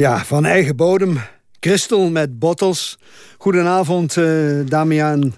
Ja, van eigen bodem. Crystal met bottles. Goedenavond, uh, Damian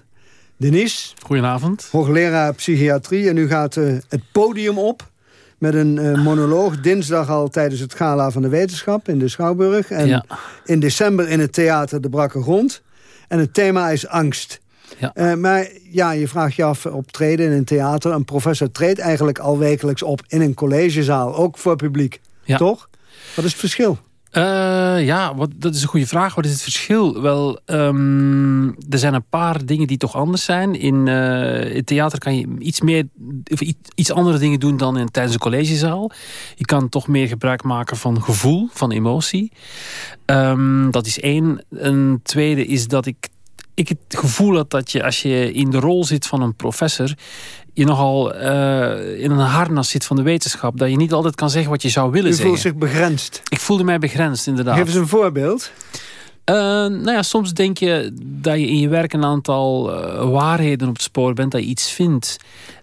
Denis. Goedenavond. Hoogleraar psychiatrie. En u gaat uh, het podium op met een uh, monoloog. Dinsdag al tijdens het Gala van de Wetenschap in de Schouwburg. En Ja. in december in het theater De Brakke Grond. En het thema is angst. Ja. Eh, maar ja, je vraagt je af, optreden in een theater. Een professor treedt eigenlijk al wekelijks op in een collegezaal. Ook voor publiek, Ja. toch? Wat is het verschil? Eh, ja, dat is een goede vraag. Wat is het verschil? Wel, ehm, er zijn een paar dingen die toch anders zijn. In eh, het theater kan je iets meer iets andere dingen doen dan in, tijdens een collegezaal. Je kan toch meer gebruik maken van gevoel, van emotie. Ehm, dat is één. Een tweede is dat ik, ik het gevoel had dat je als je in de rol zit van een professor je nogal eh, in een harnas zit van de wetenschap. Dat je niet altijd kan zeggen wat je zou willen zeggen. voelt zich begrensd. Ik voelde mij begrensd, inderdaad. Geef eens een voorbeeld. Uh, nou ja, soms denk je dat je in je werk een aantal uh, waarheden op het spoor bent, dat je iets vindt.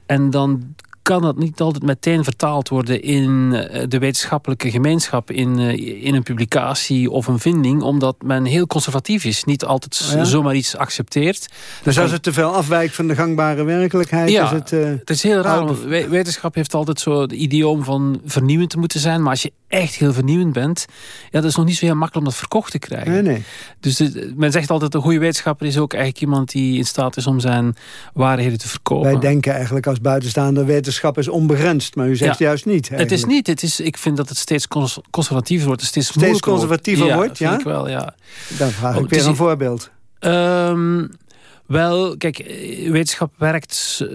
En dan kan dat niet altijd meteen vertaald worden in eh, de wetenschappelijke gemeenschap, in, uh, in een publicatie of een vinding, omdat men heel conservatief is, niet altijd Oh ja? zomaar iets accepteert. Dus als het te veel afwijkt van de gangbare werkelijkheid, ja, is het... Uh, het is heel raar, want wetenschap heeft altijd zo het idioom van vernieuwend te moeten zijn, maar als je echt heel vernieuwend bent, ja, dat is nog niet zo heel makkelijk om dat verkocht te krijgen. Nee, nee. Dus de, men zegt altijd, een goede wetenschapper is ook eigenlijk iemand die in staat is om zijn waarheden te verkopen. Wij denken eigenlijk als buitenstaander, wetenschap is onbegrensd, maar u zegt ja, juist niet. Eigenlijk. Het is niet, het is, ik vind dat het steeds conservatiever wordt. Steeds, steeds conservatiever ja, wordt, ja? ik wel, ja. Dan vraag ik oh, weer een voorbeeld. Um, wel, kijk, wetenschap werkt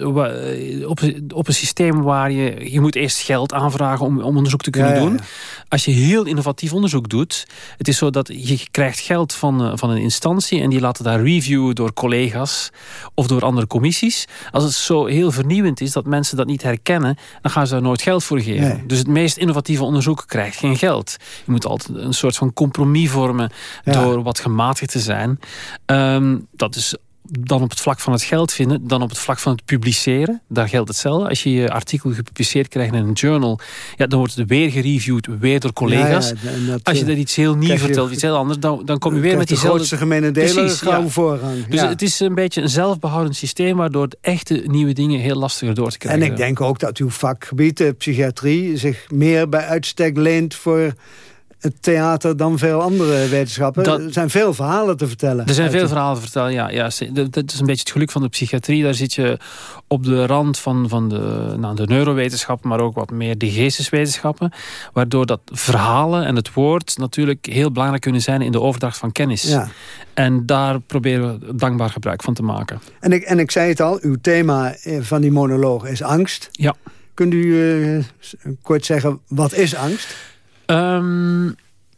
op, op een systeem waar je... Je moet eerst geld aanvragen om, om onderzoek te kunnen ja, ja, ja. doen. Als je heel innovatief onderzoek doet... Het is zo dat je krijgt geld van, van een instantie... en die laten daar reviewen door collega's of door andere commissies. Als het zo heel vernieuwend is dat mensen dat niet herkennen... dan gaan ze daar nooit geld voor geven. Nee. Dus het meest innovatieve onderzoek krijgt geen geld. Je moet altijd een soort van compromis vormen... door wat gematigd te zijn. Um, dat is dan op het vlak van het geld vinden, dan op het vlak van het publiceren. Daar geldt hetzelfde. Als je je artikel gepubliceerd krijgt in een journal, ja, dan wordt het weer gereviewd, weer door collega's. Ja, ja, dat, Als je er iets heel nieuw vertelt, iets heel anders, dan, dan kom je weer met diezelfde... De grootste gemene delen gauw ja. voorrang. Dus het is een beetje een zelfbehoudend systeem, waardoor de echte nieuwe dingen heel lastiger door te krijgen. En ik denk ook dat uw vakgebied, de psychiatrie, zich meer bij uitstek leent voor het theater dan veel andere wetenschappen. Dat, er zijn veel verhalen te vertellen. Er zijn veel verhalen te vertellen, ja. ja. Dat is een beetje het geluk van de psychiatrie. Daar zit je op de rand van, van de, nou, de neurowetenschappen... maar ook wat meer de geesteswetenschappen. Waardoor dat verhalen en het woord natuurlijk heel belangrijk kunnen zijn... in de overdracht van kennis. Ja. En daar proberen we dankbaar gebruik van te maken. En ik, en ik zei het al, uw thema van die monoloog is angst. Ja. Kunt u uh, kort zeggen, wat is angst? Um,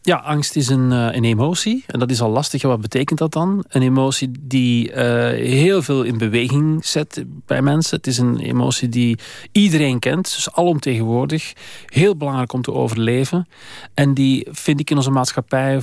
ja, angst is een, uh, een emotie. En dat is al lastig. Wat betekent dat dan? Een emotie die uh, heel veel in beweging zet bij mensen. Het is een emotie die iedereen kent. Dus alomtegenwoordig. Heel belangrijk om te overleven. En die vind ik in onze maatschappij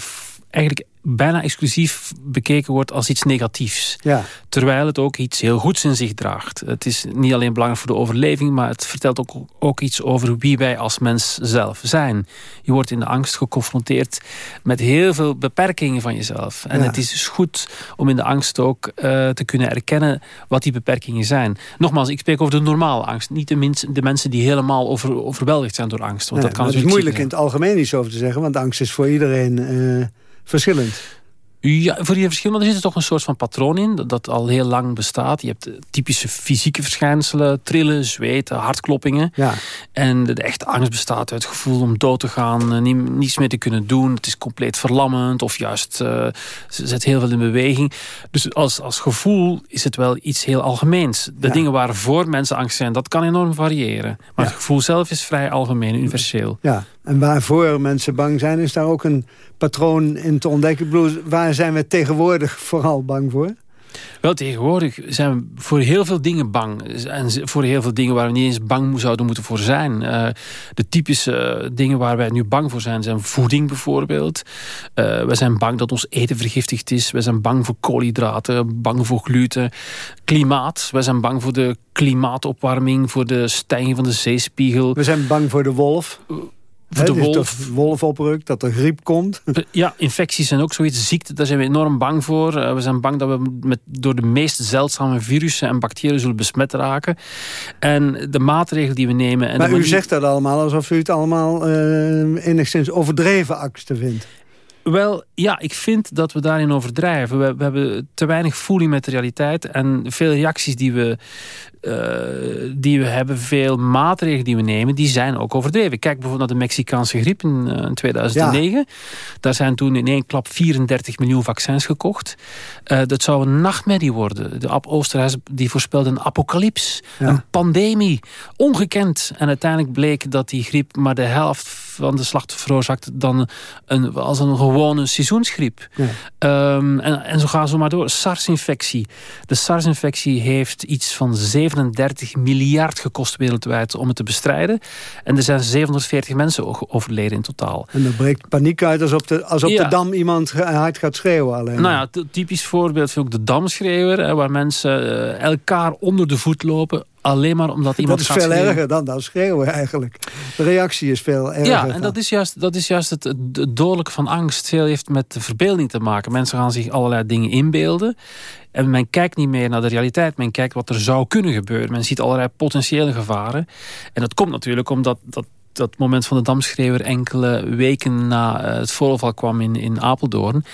eigenlijk bijna exclusief bekeken wordt als iets negatiefs. Ja. Terwijl het ook iets heel goeds in zich draagt. Het is niet alleen belangrijk voor de overleving... maar het vertelt ook, ook iets over wie wij als mens zelf zijn. Je wordt in de angst geconfronteerd met heel veel beperkingen van jezelf. En Ja. het is dus goed om in de angst ook uh, te kunnen erkennen... wat die beperkingen zijn. Nogmaals, ik spreek over de normale angst. Niet de, de mensen die helemaal over, overweldigd zijn door angst. Want Nee, dat kan het is moeilijk in het algemeen iets over te zeggen... want angst is voor iedereen uh, verschillend. Ja, voor verschil, maar er zit er toch een soort van patroon in... dat, dat al heel lang bestaat. Je hebt typische fysieke verschijnselen, trillen, zweten, hartkloppingen. Ja. En de, de echte angst bestaat uit het gevoel om dood te gaan... Nie, niets meer te kunnen doen, het is compleet verlammend... of juist uh, zet heel veel in beweging. Dus als, als gevoel is het wel iets heel algemeens. De Ja. dingen waarvoor mensen angst zijn, dat kan enorm variëren. Maar Ja. het gevoel zelf is vrij algemeen, universeel. Ja, en waarvoor mensen bang zijn, is daar ook een patroon in te ontdekken. Ik bedoel, waar zijn we tegenwoordig vooral bang voor? Wel, tegenwoordig zijn we voor heel veel dingen bang. En voor heel veel dingen waar we niet eens bang zouden moeten voor zijn. Uh, de typische uh, dingen waar wij nu bang voor zijn, zijn voeding bijvoorbeeld. Uh, we zijn bang dat ons eten vergiftigd is. We zijn bang voor koolhydraten, bang voor gluten. Klimaat, we zijn bang voor de klimaatopwarming, voor de stijging van de zeespiegel. We zijn bang voor de wolf. Voor de wolf. de wolf oprukt, dat er griep komt. Ja, infecties zijn ook zoiets. Ziekte, daar zijn we enorm bang voor. we zijn bang dat we met, door de meest zeldzame virussen en bacteriën zullen besmet raken. En de maatregelen die we nemen... En maar u zegt dat allemaal alsof u het allemaal uh, enigszins overdreven angsten vindt. Wel, ja, ik vind dat we daarin overdrijven. We, we, hebben te weinig voeling met de realiteit. En veel reacties die we die we hebben, veel maatregelen die we nemen, die zijn ook overdreven. Kijk bijvoorbeeld naar de Mexicaanse griep in, uh, in 2009. Daar zijn toen in één klap 34 miljoen vaccins gekocht. Uh, dat zou een nachtmerrie worden. De Ab Oosterhuis die voorspelde een apocalyps, ja. een pandemie, ongekend. En uiteindelijk bleek dat die griep maar de helft van de slachten veroorzaakt dan een, als een gewone seizoensgriep. Ja. Um, en, en zo gaan ze maar door. SARS-infectie. De SARS-infectie heeft iets van 37 miljard gekost wereldwijd om het te bestrijden. En er zijn 740 mensen overleden in totaal. En er breekt paniek uit als op de, als op de dam iemand hard gaat schreeuwen alleen. Nou ja, typisch voorbeeld vind ik de damschreeuwer. waar mensen uh, elkaar onder de voet lopen alleen maar omdat iemand Dat is veel erger dan dat schreeuwen eigenlijk. De reactie is veel erger. Ja, en dat is juist, dat is juist het, het dodelijke van angst. Veel heeft met de verbeelding te maken. Mensen gaan zich allerlei dingen inbeelden. En men kijkt niet meer naar de realiteit. Men kijkt wat er zou kunnen gebeuren. Men ziet allerlei potentiële gevaren. En dat komt natuurlijk omdat dat, dat moment van de damschreeuwer enkele weken na eh, het voorval kwam in, in Apeldoorn.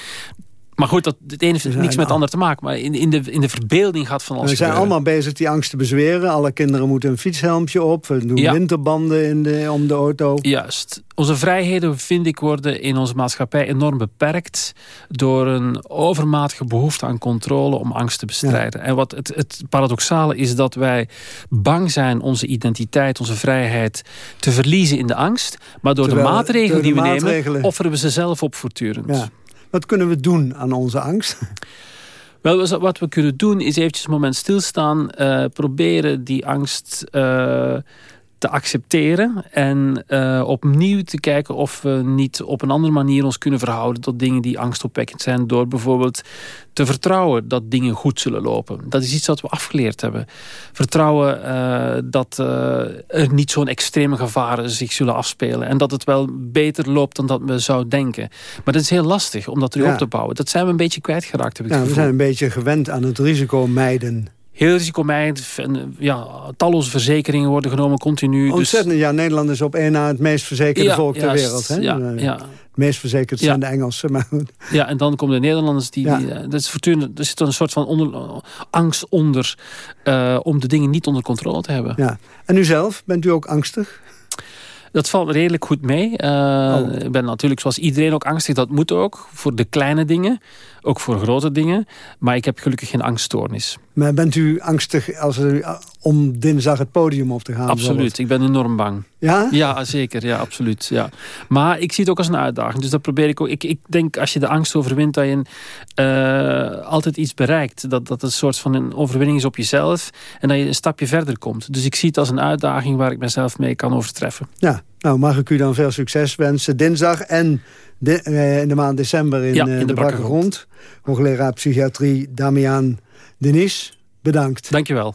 Maar goed, dat, het ene heeft niks met het ander te maken. Maar in, in, de, in de verbeelding gaat van alles We zijn allemaal bezig die angst te bezweren. Alle kinderen moeten een fietshelmpje op. We doen winterbanden in de, om de auto. Juist. Onze vrijheden, vind ik, worden in onze maatschappij enorm beperkt... door een overmatige behoefte aan controle om angst te bestrijden. En wat het, het paradoxale is dat wij bang zijn onze identiteit, onze vrijheid... te verliezen in de angst. Maar door de maatregelen die we nemen, offeren we ze zelf op voortdurend. Ja. Wat kunnen we doen aan onze angst? Wel, wat we kunnen doen is eventjes een moment stilstaan. Uh, proberen die angst uh, te accepteren. En uh, opnieuw te kijken of we niet op een andere manier ons kunnen verhouden tot dingen die angstopwekkend zijn. Door bijvoorbeeld te vertrouwen dat dingen goed zullen lopen. Dat is iets wat we afgeleerd hebben. Vertrouwen uh, dat uh, er niet zo'n extreme gevaren zich zullen afspelen. En dat het wel beter loopt dan dat we zouden denken. Maar dat is heel lastig om dat terug op te bouwen. Dat zijn we een beetje kwijtgeraakt. Heb ik ja, we zijn een beetje gewend aan het risico mijden heel risicomijd. Ja, talloze verzekeringen worden genomen continu. Dus- Ontzettend, dus... ja. Nederland is op één na het meest verzekerde volk ter wereld. Hè? Ja, ja. Het meest verzekerd zijn de Engelsen. Maar Ja, en dan komen de Nederlanders. Die, die dat is voortdurend, er zit een soort van onder, angst onder... Uh, om de dingen niet onder controle te hebben. Ja. En u zelf, bent u ook angstig? Dat valt redelijk goed mee. Uh, oh. Ik ben natuurlijk zoals iedereen ook angstig. Dat moet ook, voor de kleine dingen. Ook voor grote dingen. Maar ik heb gelukkig geen angststoornis. Maar bent u angstig als u, om dinsdag het podium op te gaan? Absoluut, ik ben enorm bang. Ja? Ja, zeker. Ja, absoluut. Ja. Maar ik zie het ook als een uitdaging. Dus dat probeer ik ook. Ik, ik denk als je de angst overwint, dat je uh, altijd iets bereikt. Dat, dat een soort van een overwinning is op jezelf. En dat je een stapje verder komt. Dus ik zie het als een uitdaging waar ik mezelf mee kan overtreffen. Ja, nou mag ik u dan veel succes wensen dinsdag en de, uh, in de maand december in, ja, in uh, de, de Brakke Grond. Hoogleraar Psychiatrie Damian Denis, bedankt. Dankjewel.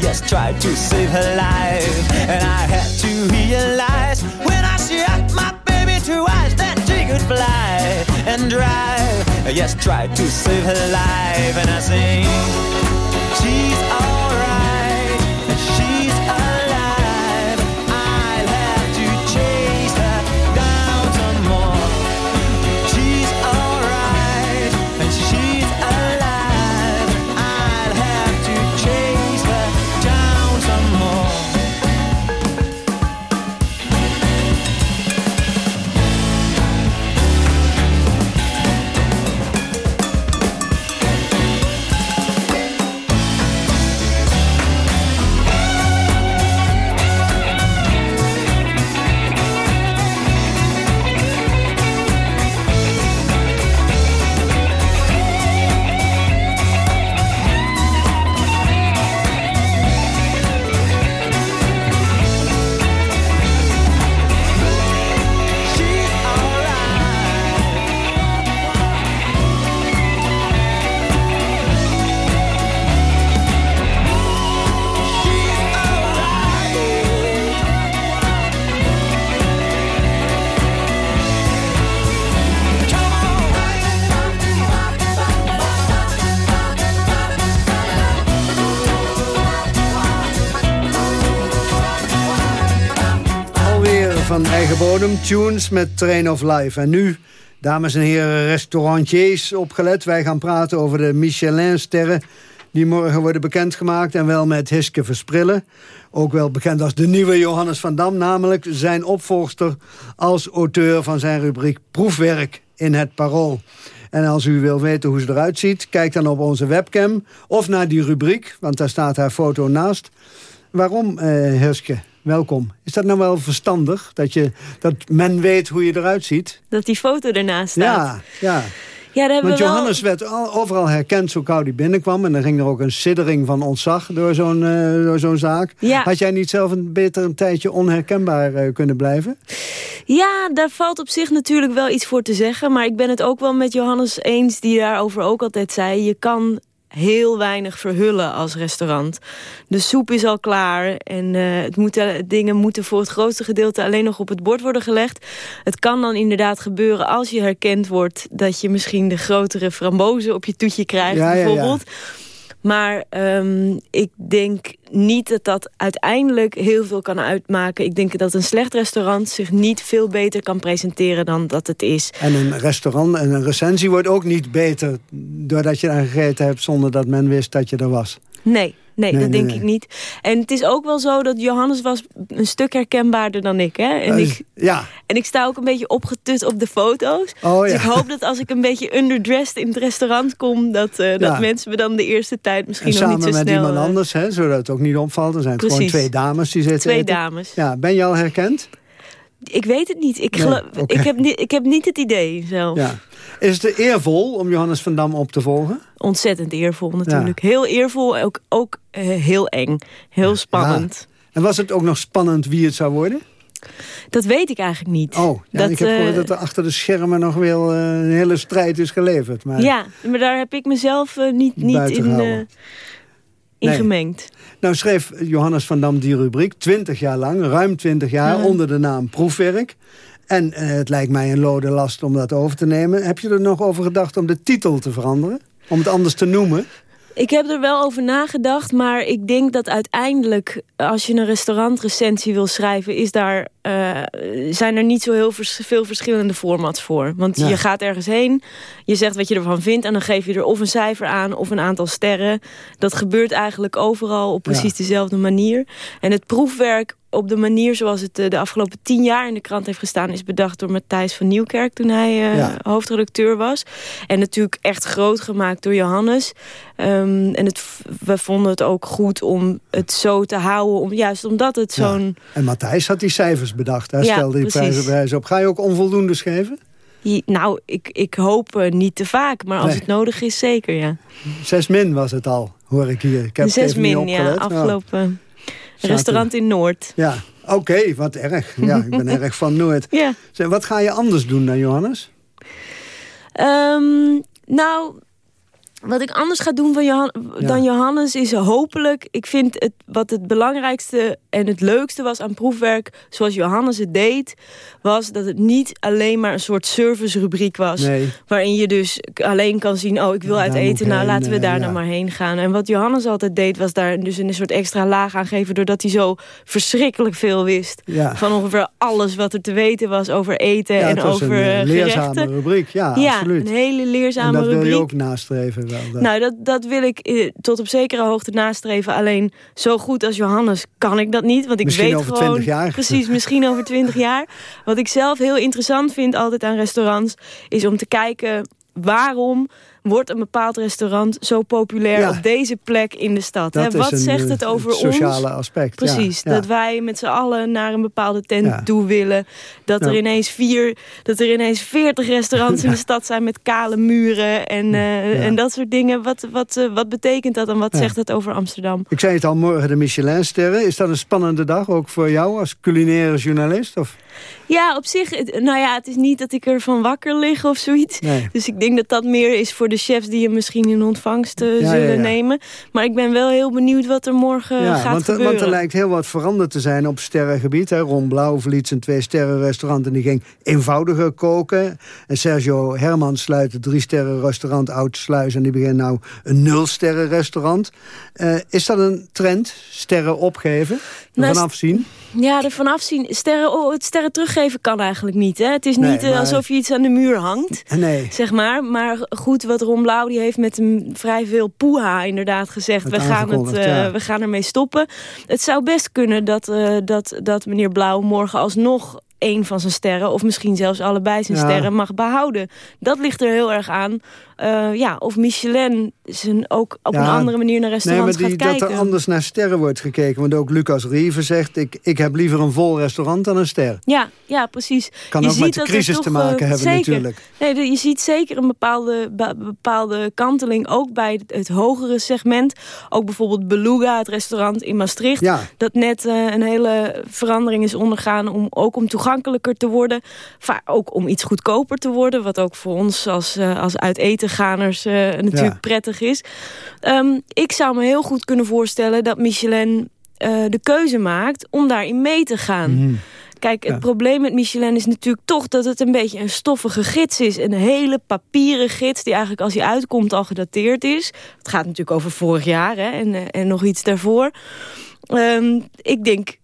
Yes, tried to save her life. And I had to realize when I shut my baby two eyes that she could fly and drive. Yes, tried to save her life. And I sing, she's alright, eigen bodem, tunes met Train of Life. En nu, dames en heren restaurantiers, opgelet. Wij gaan praten over de Michelin-sterren... die morgen worden bekendgemaakt en wel met Hiske Versprillen. Ook wel bekend als de nieuwe Johannes van Dam. Namelijk zijn opvolgster als auteur van zijn rubriek Proefwerk in het Parool. En als u wil weten hoe ze eruit ziet... kijk dan op onze webcam of naar die rubriek, want daar staat haar foto naast. Waarom, eh Hiske? Welkom. Is dat nou wel verstandig? Dat, je, dat men weet hoe je eruit ziet? Dat die foto ernaast staat. Ja, ja. Ja, daar hebben Want we wel... Johannes werd al- overal herkend zo gauw die binnenkwam. En dan ging er ook een siddering van ontzag door zo'n eh, door zo'n zaak. Ja. Had jij niet zelf een beter een tijdje onherkenbaar eh, kunnen blijven? Ja, daar valt op zich natuurlijk wel iets voor te zeggen. Maar ik ben het ook wel met Johannes eens, die daarover ook altijd zei... je kan heel weinig verhullen als restaurant. De soep is al klaar en eh, het moeten, dingen moeten voor het grootste gedeelte alleen nog op het bord worden gelegd. Het kan dan inderdaad gebeuren als je herkend wordt dat je misschien de grotere frambozen op je toetje krijgt Ja, ja, ja. Maar ehm, ik denk niet dat dat uiteindelijk heel veel kan uitmaken. Ik denk dat een slecht restaurant zich niet veel beter kan presenteren dan dat het is. En een restaurant en een recensie wordt ook niet beter... doordat je daar gegeten hebt zonder dat men wist dat je er was. Nee, nee, Nee, dat nee, denk ik niet. En het is ook wel zo dat Johannes was een stuk herkenbaarder dan ik. Hè? En, ik ja. en ik sta ook een beetje opgetut op de foto's. Oh, dus ja. ik hoop dat als ik een beetje underdressed in het restaurant kom... dat, eh, dat mensen me dan de eerste tijd misschien En nog samen niet zo met snel... iemand eh, anders, hè, zodat het ook niet opvalt. Er zijn gewoon twee dames die zitten Twee eten. dames. Ja, ben je al herkend? Ik weet het niet. Ik, Nee, ik, heb, niet, ik heb niet het idee zelf. Ja. Is het eervol om Johannes van Dam op te volgen? Ontzettend eervol natuurlijk. Heel eervol, ook, ook eh, heel eng. Heel spannend. Ja. En was het ook nog spannend wie het zou worden? Dat weet ik eigenlijk niet. Oh, ja, Dat, ik heb gehoord eh, dat er achter de schermen nog wel eh, een hele strijd is geleverd. Maar... Ja, maar daar heb ik mezelf niet, niet in, gehouden. in Nee. gemengd. Nou schreef Johannes van Dam die rubriek 20 jaar lang, ruim 20 jaar, Ja. onder de naam Proefwerk. En eh, het lijkt mij een lode last om dat over te nemen. Heb je er nog over gedacht om de titel te veranderen? Om het anders te noemen? Ik heb er wel over nagedacht, maar ik denk dat uiteindelijk... als je een restaurantrecensie wil schrijven... Is daar, eh, zijn er niet zo heel vers- veel verschillende formats voor. Want Ja. je gaat ergens heen, je zegt wat je ervan vindt... en dan geef je er of een cijfer aan of een aantal sterren. Dat gebeurt eigenlijk overal op precies Ja. dezelfde manier. En het proefwerk op de manier zoals het eh, de afgelopen tien jaar in de krant heeft gestaan... is bedacht door Matthijs van Nieuwkerk toen hij Ja. hoofdredacteur was. En natuurlijk echt groot gemaakt door Johannes. Ehm, en het, we vonden het ook goed om het zo te houden. Om, juist omdat het zo'n... En Matthijs had die cijfers bedacht. Hij Ja, stelde die precies. prijzen prijzen op. Ga je ook onvoldoende geven? Je- Nou, ik, ik hoop eh, niet te vaak, maar als Nee. het nodig is, zeker, ja. Zes min was het al, hoor ik hier. Ik heb Zes min, ja, afgelopen Zaten- restaurant in Noord. Ja, oké, wat erg. Ja, ik ben erg van Noord. Ja. Zeg, wat ga je anders doen dan Johannes? Ehm, nou, Wat ik anders ga doen van Johan, dan Johannes is hopelijk... ik vind het, wat het belangrijkste en het leukste was aan proefwerk... zoals Johannes het deed... was dat het niet alleen maar een soort servicerubriek was... Nee. waarin je dus alleen kan zien... oh, ik wil uit eten, nou heen, laten we eh, daar ja. nou maar heen gaan. En wat Johannes altijd deed, was daar dus een soort extra laag aan geven... doordat hij zo verschrikkelijk veel wist... Van ongeveer alles wat er te weten was over eten en was over een eh, leerzame gerechten. rubriek. Ja, ja, absoluut. een hele en leerzame dat wil rubriek. je ook nastreven wel. dat- Nou, dat, dat wil ik eh, tot op zekere hoogte nastreven. Alleen zo goed als Johannes kan ik dat niet. Want ik Misschien weet over gewoon... 20 jaar. Precies, misschien over 20 jaar. Wat ik zelf heel interessant vind altijd aan restaurants... is om te kijken waarom wordt een bepaald restaurant zo populair Ja. op deze plek in de stad. Hè? Wat een, zegt eh, het over het sociale ons? aspect, ja, Precies, ja. dat wij met z'n allen naar een bepaalde tent toe willen. Dat er ineens vier, dat er ineens veertig restaurants in de stad zijn met kale muren en, eh, en dat soort dingen. Wat, wat, eh, wat betekent dat en wat zegt het over Amsterdam? Ik zei het al, morgen de Michelinsterren. Is dat een spannende dag, ook voor jou als culinaire journalist? Of? Ja, op zich, het- nou ja, het is niet dat ik ervan wakker lig of zoiets. Nee. Dus ik denk dat dat meer is voor de chefs die je misschien in ontvangst eh, Ja, zullen ja, ja. nemen. Maar ik ben wel heel benieuwd wat er morgen gaat want, er- gebeuren. want er lijkt heel wat veranderd te zijn op sterrengebied. Hè. Ron Blauw verliet zijn twee sterren restaurant en die ging eenvoudiger koken. En Sergio Herman sluit het drie sterren restaurant Oud Sluis en die begint nou een nul sterren restaurant. Eh, is dat een trend? Sterren opgeven? Nou, Ervan afzien? Ja, ervan afzien. Sterren, oh, het sterren teruggeven kan eigenlijk niet. Hè? Het is Nee, niet eh, maar- alsof je iets aan de muur hangt. Nee. Zeg maar. Maar goed, wat Ron Blauw die heeft met een vrij veel poeha inderdaad gezegd. We gaan, het, eh, ja. we gaan ermee stoppen. Het zou best kunnen dat, eh, dat, dat meneer Blauw morgen alsnog één van zijn sterren... of misschien zelfs allebei zijn Ja. sterren mag behouden. Dat ligt er heel erg aan. Eh, ja, of Michelin zijn ook op Ja, een andere manier naar Nee, restaurants maar die, gaat dat kijken. er anders naar sterren wordt gekeken. Want ook Lucas Rieve zegt, ik, ik heb liever een vol restaurant dan een ster. Ja, ja, precies. Kan je ook ziet met de dat crisis toch, te maken eh, hebben zeker. natuurlijk. Nee, je ziet zeker een bepaalde, be- bepaalde kanteling ook bij het, hogere segment. Ook bijvoorbeeld Beluga, het restaurant in Maastricht. Ja. Dat net eh, een hele verandering is ondergaan. Om, ook om toegankelijker te worden. Ook om iets goedkoper te worden. Wat ook voor ons als, eh, als uit-etenganers eh, natuurlijk Ja. prettig is. Ehm, ik zou me heel goed kunnen voorstellen dat Michelin eh, de keuze maakt om daarin mee te gaan. Mhm. Kijk, het Ja. probleem met Michelin is natuurlijk toch dat het een beetje een stoffige gids is. Een hele papieren gids die eigenlijk als hij uitkomt al gedateerd is. Het gaat natuurlijk over vorig jaar hè, en, eh, en nog iets daarvoor. Ehm, ik denk,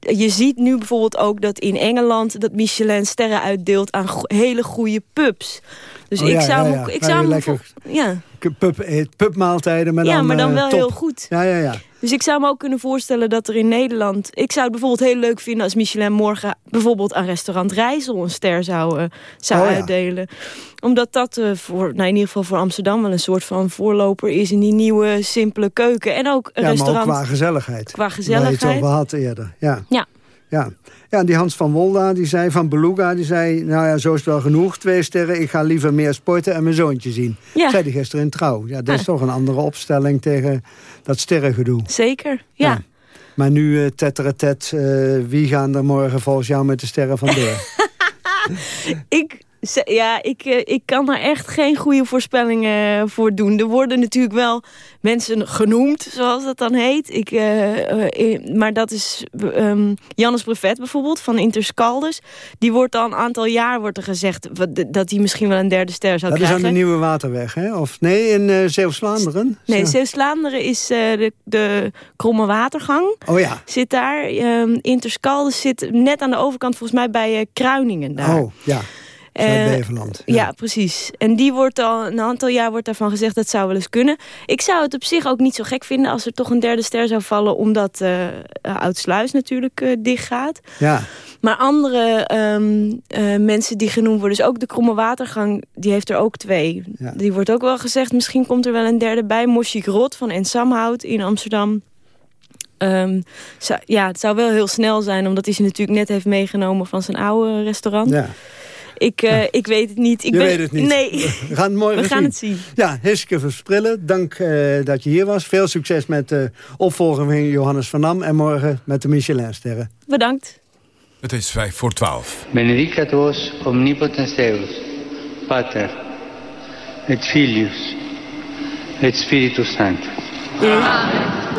je ziet nu bijvoorbeeld ook dat in Engeland... dat Michelin sterren uitdeelt aan go- hele goede pubs. Dus Oh ik ja, zou, ja, me- ja. ik zou je lekker ja. Pub, eet pubmaaltijden, maar Ja, dan maar dan eh, wel top. heel goed. Ja, ja, ja. Dus ik zou me ook kunnen voorstellen dat er in Nederland... Ik zou het bijvoorbeeld heel leuk vinden als Michelin morgen... bijvoorbeeld aan restaurant Rijssel een ster zou, eh, zou Oh ja. uitdelen. Omdat dat eh, voor, nou in ieder geval voor Amsterdam... wel een soort van voorloper is in die nieuwe simpele keuken. En ook een ja, maar ook restaurant... qua gezelligheid. Qua je gezelligheid. het over had eerder. Ja. Ja. Ja. ja, en die Hans van Wolda, die zei van Beluga, die zei... nou ja, zo is het wel genoeg, twee sterren. Ik ga liever meer sporten en mijn zoontje zien. Ja. Zei die gisteren in Trouw. Ja, dat is Ah. toch een andere opstelling tegen dat sterrengedoe. Zeker, ja. Maar nu, eh tetteretet, eh, wie gaan er morgen volgens jou met de sterren vandoor? ik, ja, ik, eh, ik kan daar echt geen goede voorspellingen voor doen. Er worden natuurlijk wel mensen genoemd, zoals dat dan heet. Ik, eh, eh, maar dat is ehm Jannes Brevet bijvoorbeeld, van Interscaldus. Die wordt al een aantal jaar wordt er gezegd dat hij misschien wel een derde ster zou dat is aan krijgen. de Nieuwe Waterweg, hè? Of nee, in eh Zeeuws-Vlaanderen? Nee. Zeeuws-Vlaanderen is de, de Kromme Watergang. Oh ja. Zit daar. Ehm Interscaldus zit net aan de overkant volgens mij bij Kruiningen daar. Oh, ja. Eh, Zuid-Beverland. Ja. precies. En die wordt al een aantal jaar wordt daarvan gezegd dat zou wel eens kunnen. Ik zou het op zich ook niet zo gek vinden als er toch een derde ster zou vallen, omdat eh Oudsluis natuurlijk eh, dicht gaat. Ja. Maar andere ehm, eh, mensen die genoemd worden, dus ook de Kromme Watergang, die heeft er ook twee. Ja. Die wordt ook wel gezegd, misschien komt er wel een derde bij. Moshik Rot van Ensamhout in Amsterdam. Ehm, ja, het zou wel heel snel zijn, omdat hij ze natuurlijk net heeft meegenomen van zijn oude restaurant. Ja. Ik, eh, ik weet het niet. Ik je ben- weet het niet. Nee. We gaan het morgen We gaan zien. het zien. Ja, Hiske Versprillen, dank eh, dat je hier was. Veel succes met de opvolger van Johannes van Dam. En morgen met de Michelinsterren. Bedankt. Het is vijf voor twaalf. Benedicat vos omnipotens Deus, Pater, et Filius, et Spiritus Sancto.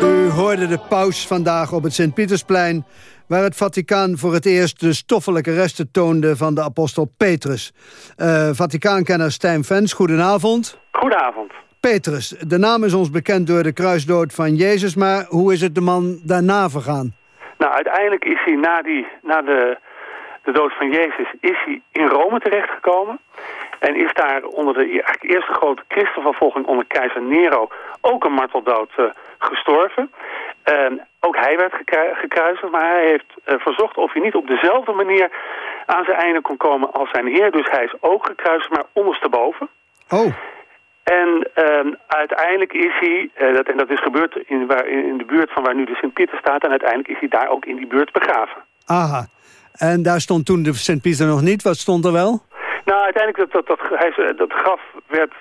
U hoorde de paus vandaag op het Sint-Pietersplein... waar het Vaticaan voor het eerst de stoffelijke resten toonde van de apostel Petrus. Uh, Vaticaankenner Stijn Vens, goedenavond. Goedenavond. Petrus, de naam is ons bekend door de kruisdood van Jezus... maar hoe is het de man daarna vergaan? Nou, uiteindelijk is hij na, die, na de, de dood van Jezus is hij in Rome terechtgekomen... En is daar onder de eerste grote christenvervolging onder keizer Nero ook een marteldood uh, gestorven. Uh, ook hij werd gekruisigd, maar hij heeft uh, verzocht of hij niet op dezelfde manier aan zijn einde kon komen als zijn heer. Dus hij is ook gekruisigd, maar ondersteboven. Oh. En uh, uiteindelijk is hij, uh, dat, en dat is gebeurd in, waar, in de buurt van waar nu de Sint-Pieter staat... en uiteindelijk is hij daar ook in die buurt begraven. Aha. En daar stond toen de Sint-Pieter nog niet. Wat stond er wel? Nou, uiteindelijk, dat, dat, dat, hij, dat graf werd,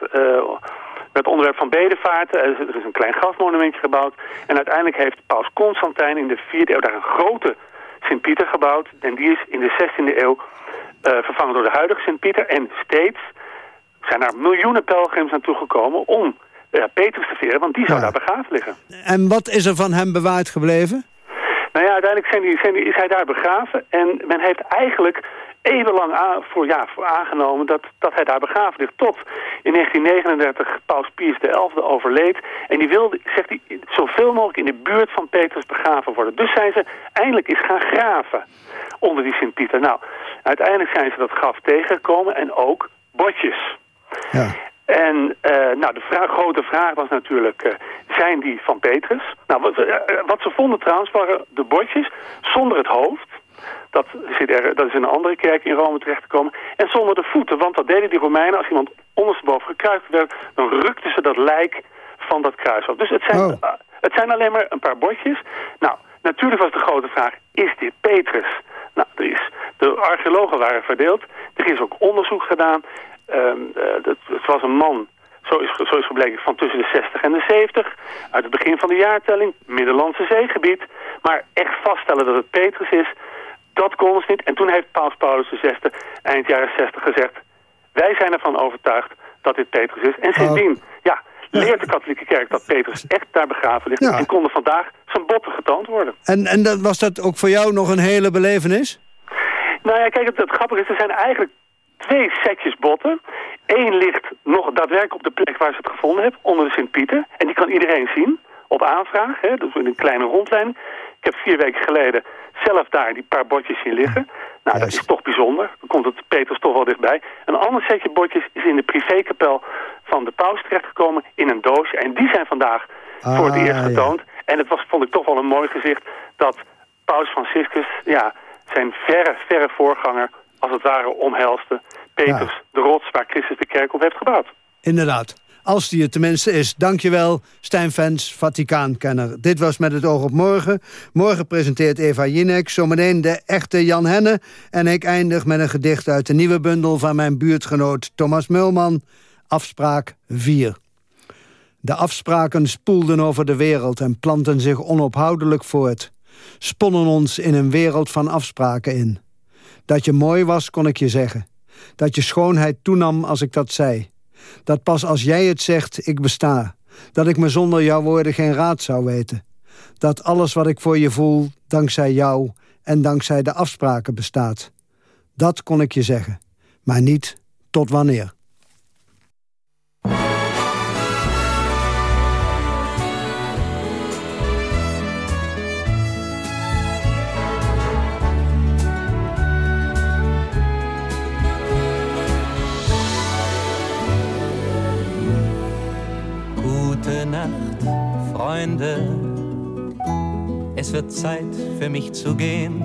werd onderwerp van bedevaart. Er is een klein grafmonumentje gebouwd. En uiteindelijk heeft paus Constantijn in de vierde eeuw daar een grote Sint-Pieter gebouwd. En die is in de 16e eeuw uh, vervangen door de huidige Sint-Pieter. En steeds zijn er miljoenen pelgrims naartoe gekomen om uh, Petrus te veren, want die zou ja. daar begraven liggen. En wat is er van hem bewaard gebleven? Nou ja, uiteindelijk zijn die, zijn die, is hij daar begraven. En men heeft eigenlijk eeuwenlang aan, voor, ja, voor aangenomen dat, dat hij daar begraven ligt. Tot in 1939 Paus Pius XI overleed. En die wilde, zegt hij, zoveel mogelijk in de buurt van Petrus begraven worden. Dus zijn ze eindelijk eens gaan graven onder die Sint-Pieter. Nou, uiteindelijk zijn ze dat graf tegengekomen en ook botjes. Ja. En uh, nou, de vraag, grote vraag was natuurlijk, uh, zijn die van Petrus? Nou, wat, uh, wat ze vonden trouwens waren de botjes zonder het hoofd. Dat, zit er, dat is in een andere kerk in Rome terechtgekomen. En zonder de voeten, want dat deden die Romeinen. Als iemand ondersteboven gekruist werd, dan rukten ze dat lijk van dat kruis af. Dus het zijn, oh. uh, het zijn alleen maar een paar botjes. Nou, natuurlijk was de grote vraag, is dit Petrus? Nou, er is, de archeologen waren verdeeld. Er is ook onderzoek gedaan. Um, uh, dat, het was een man zo is, zo is gebleken van tussen de 60 en de 70. Uit het begin van de jaartelling, Middellandse zeegebied. Maar echt vaststellen dat het Petrus is, dat konden ze niet. En toen heeft Paus Paulus VI eind jaren 60 gezegd... wij zijn ervan overtuigd dat dit Petrus is. En sindsdien, oh. ja, leert de katholieke kerk dat Petrus echt daar begraven ligt. Ja. En konden vandaag zijn botten getoond worden. En, en dat, was dat ook voor jou nog een hele belevenis? Nou ja, kijk, het, het grappige is, er zijn eigenlijk twee setjes botten. Eén ligt nog daadwerkelijk op de plek waar ze het gevonden hebben, onder de Sint-Pieter. En die kan iedereen zien, op aanvraag, hè, dus in een kleine rondleiding. Ik heb vier weken geleden zelf daar die paar bordjes zien liggen. Nou, dat is toch bijzonder. Dan komt het Peters toch wel dichtbij. Een ander setje bordjes is in de privékapel van de paus terechtgekomen in een doosje. En die zijn vandaag ah, voor het eerst getoond. Ja. En het was, vond ik toch wel een mooi gezicht dat paus Franciscus ja, zijn verre, verre voorganger als het ware omhelste. Petrus, ja. de rots waar Christus de kerk op heeft gebouwd. Inderdaad. Als die het tenminste is. Dankjewel, Stijn Vens, Vaticaankenner. Dit was Met het oog op morgen. Morgen presenteert Eva Jinek, zometeen de echte Jan Henne. En ik eindig met een gedicht uit de nieuwe bundel... van mijn buurtgenoot Thomas Mulman. Afspraak 4. De afspraken spoelden over de wereld... en planten zich onophoudelijk voort. Sponnen ons in een wereld van afspraken in. Dat je mooi was, kon ik je zeggen. Dat je schoonheid toenam als ik dat zei. Dat pas als jij het zegt, ik besta. Dat ik me zonder jouw woorden geen raad zou weten. Dat alles wat ik voor je voel, dankzij jou en dankzij de afspraken bestaat. Dat kon ik je zeggen, maar niet tot wanneer. Freunde. Es wird Zeit für mich zu gehen.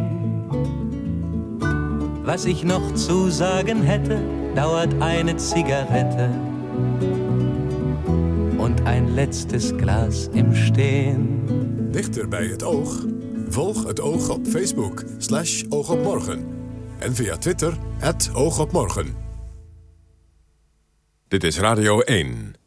Was ich noch zu sagen hätte, dauert eine Zigarette und ein letztes Glas im Stehen. Dichter bij het oog? Volg het oog op Facebook, slash oogopmorgen. En via Twitter, het oogopmorgen. Dit is Radio 1.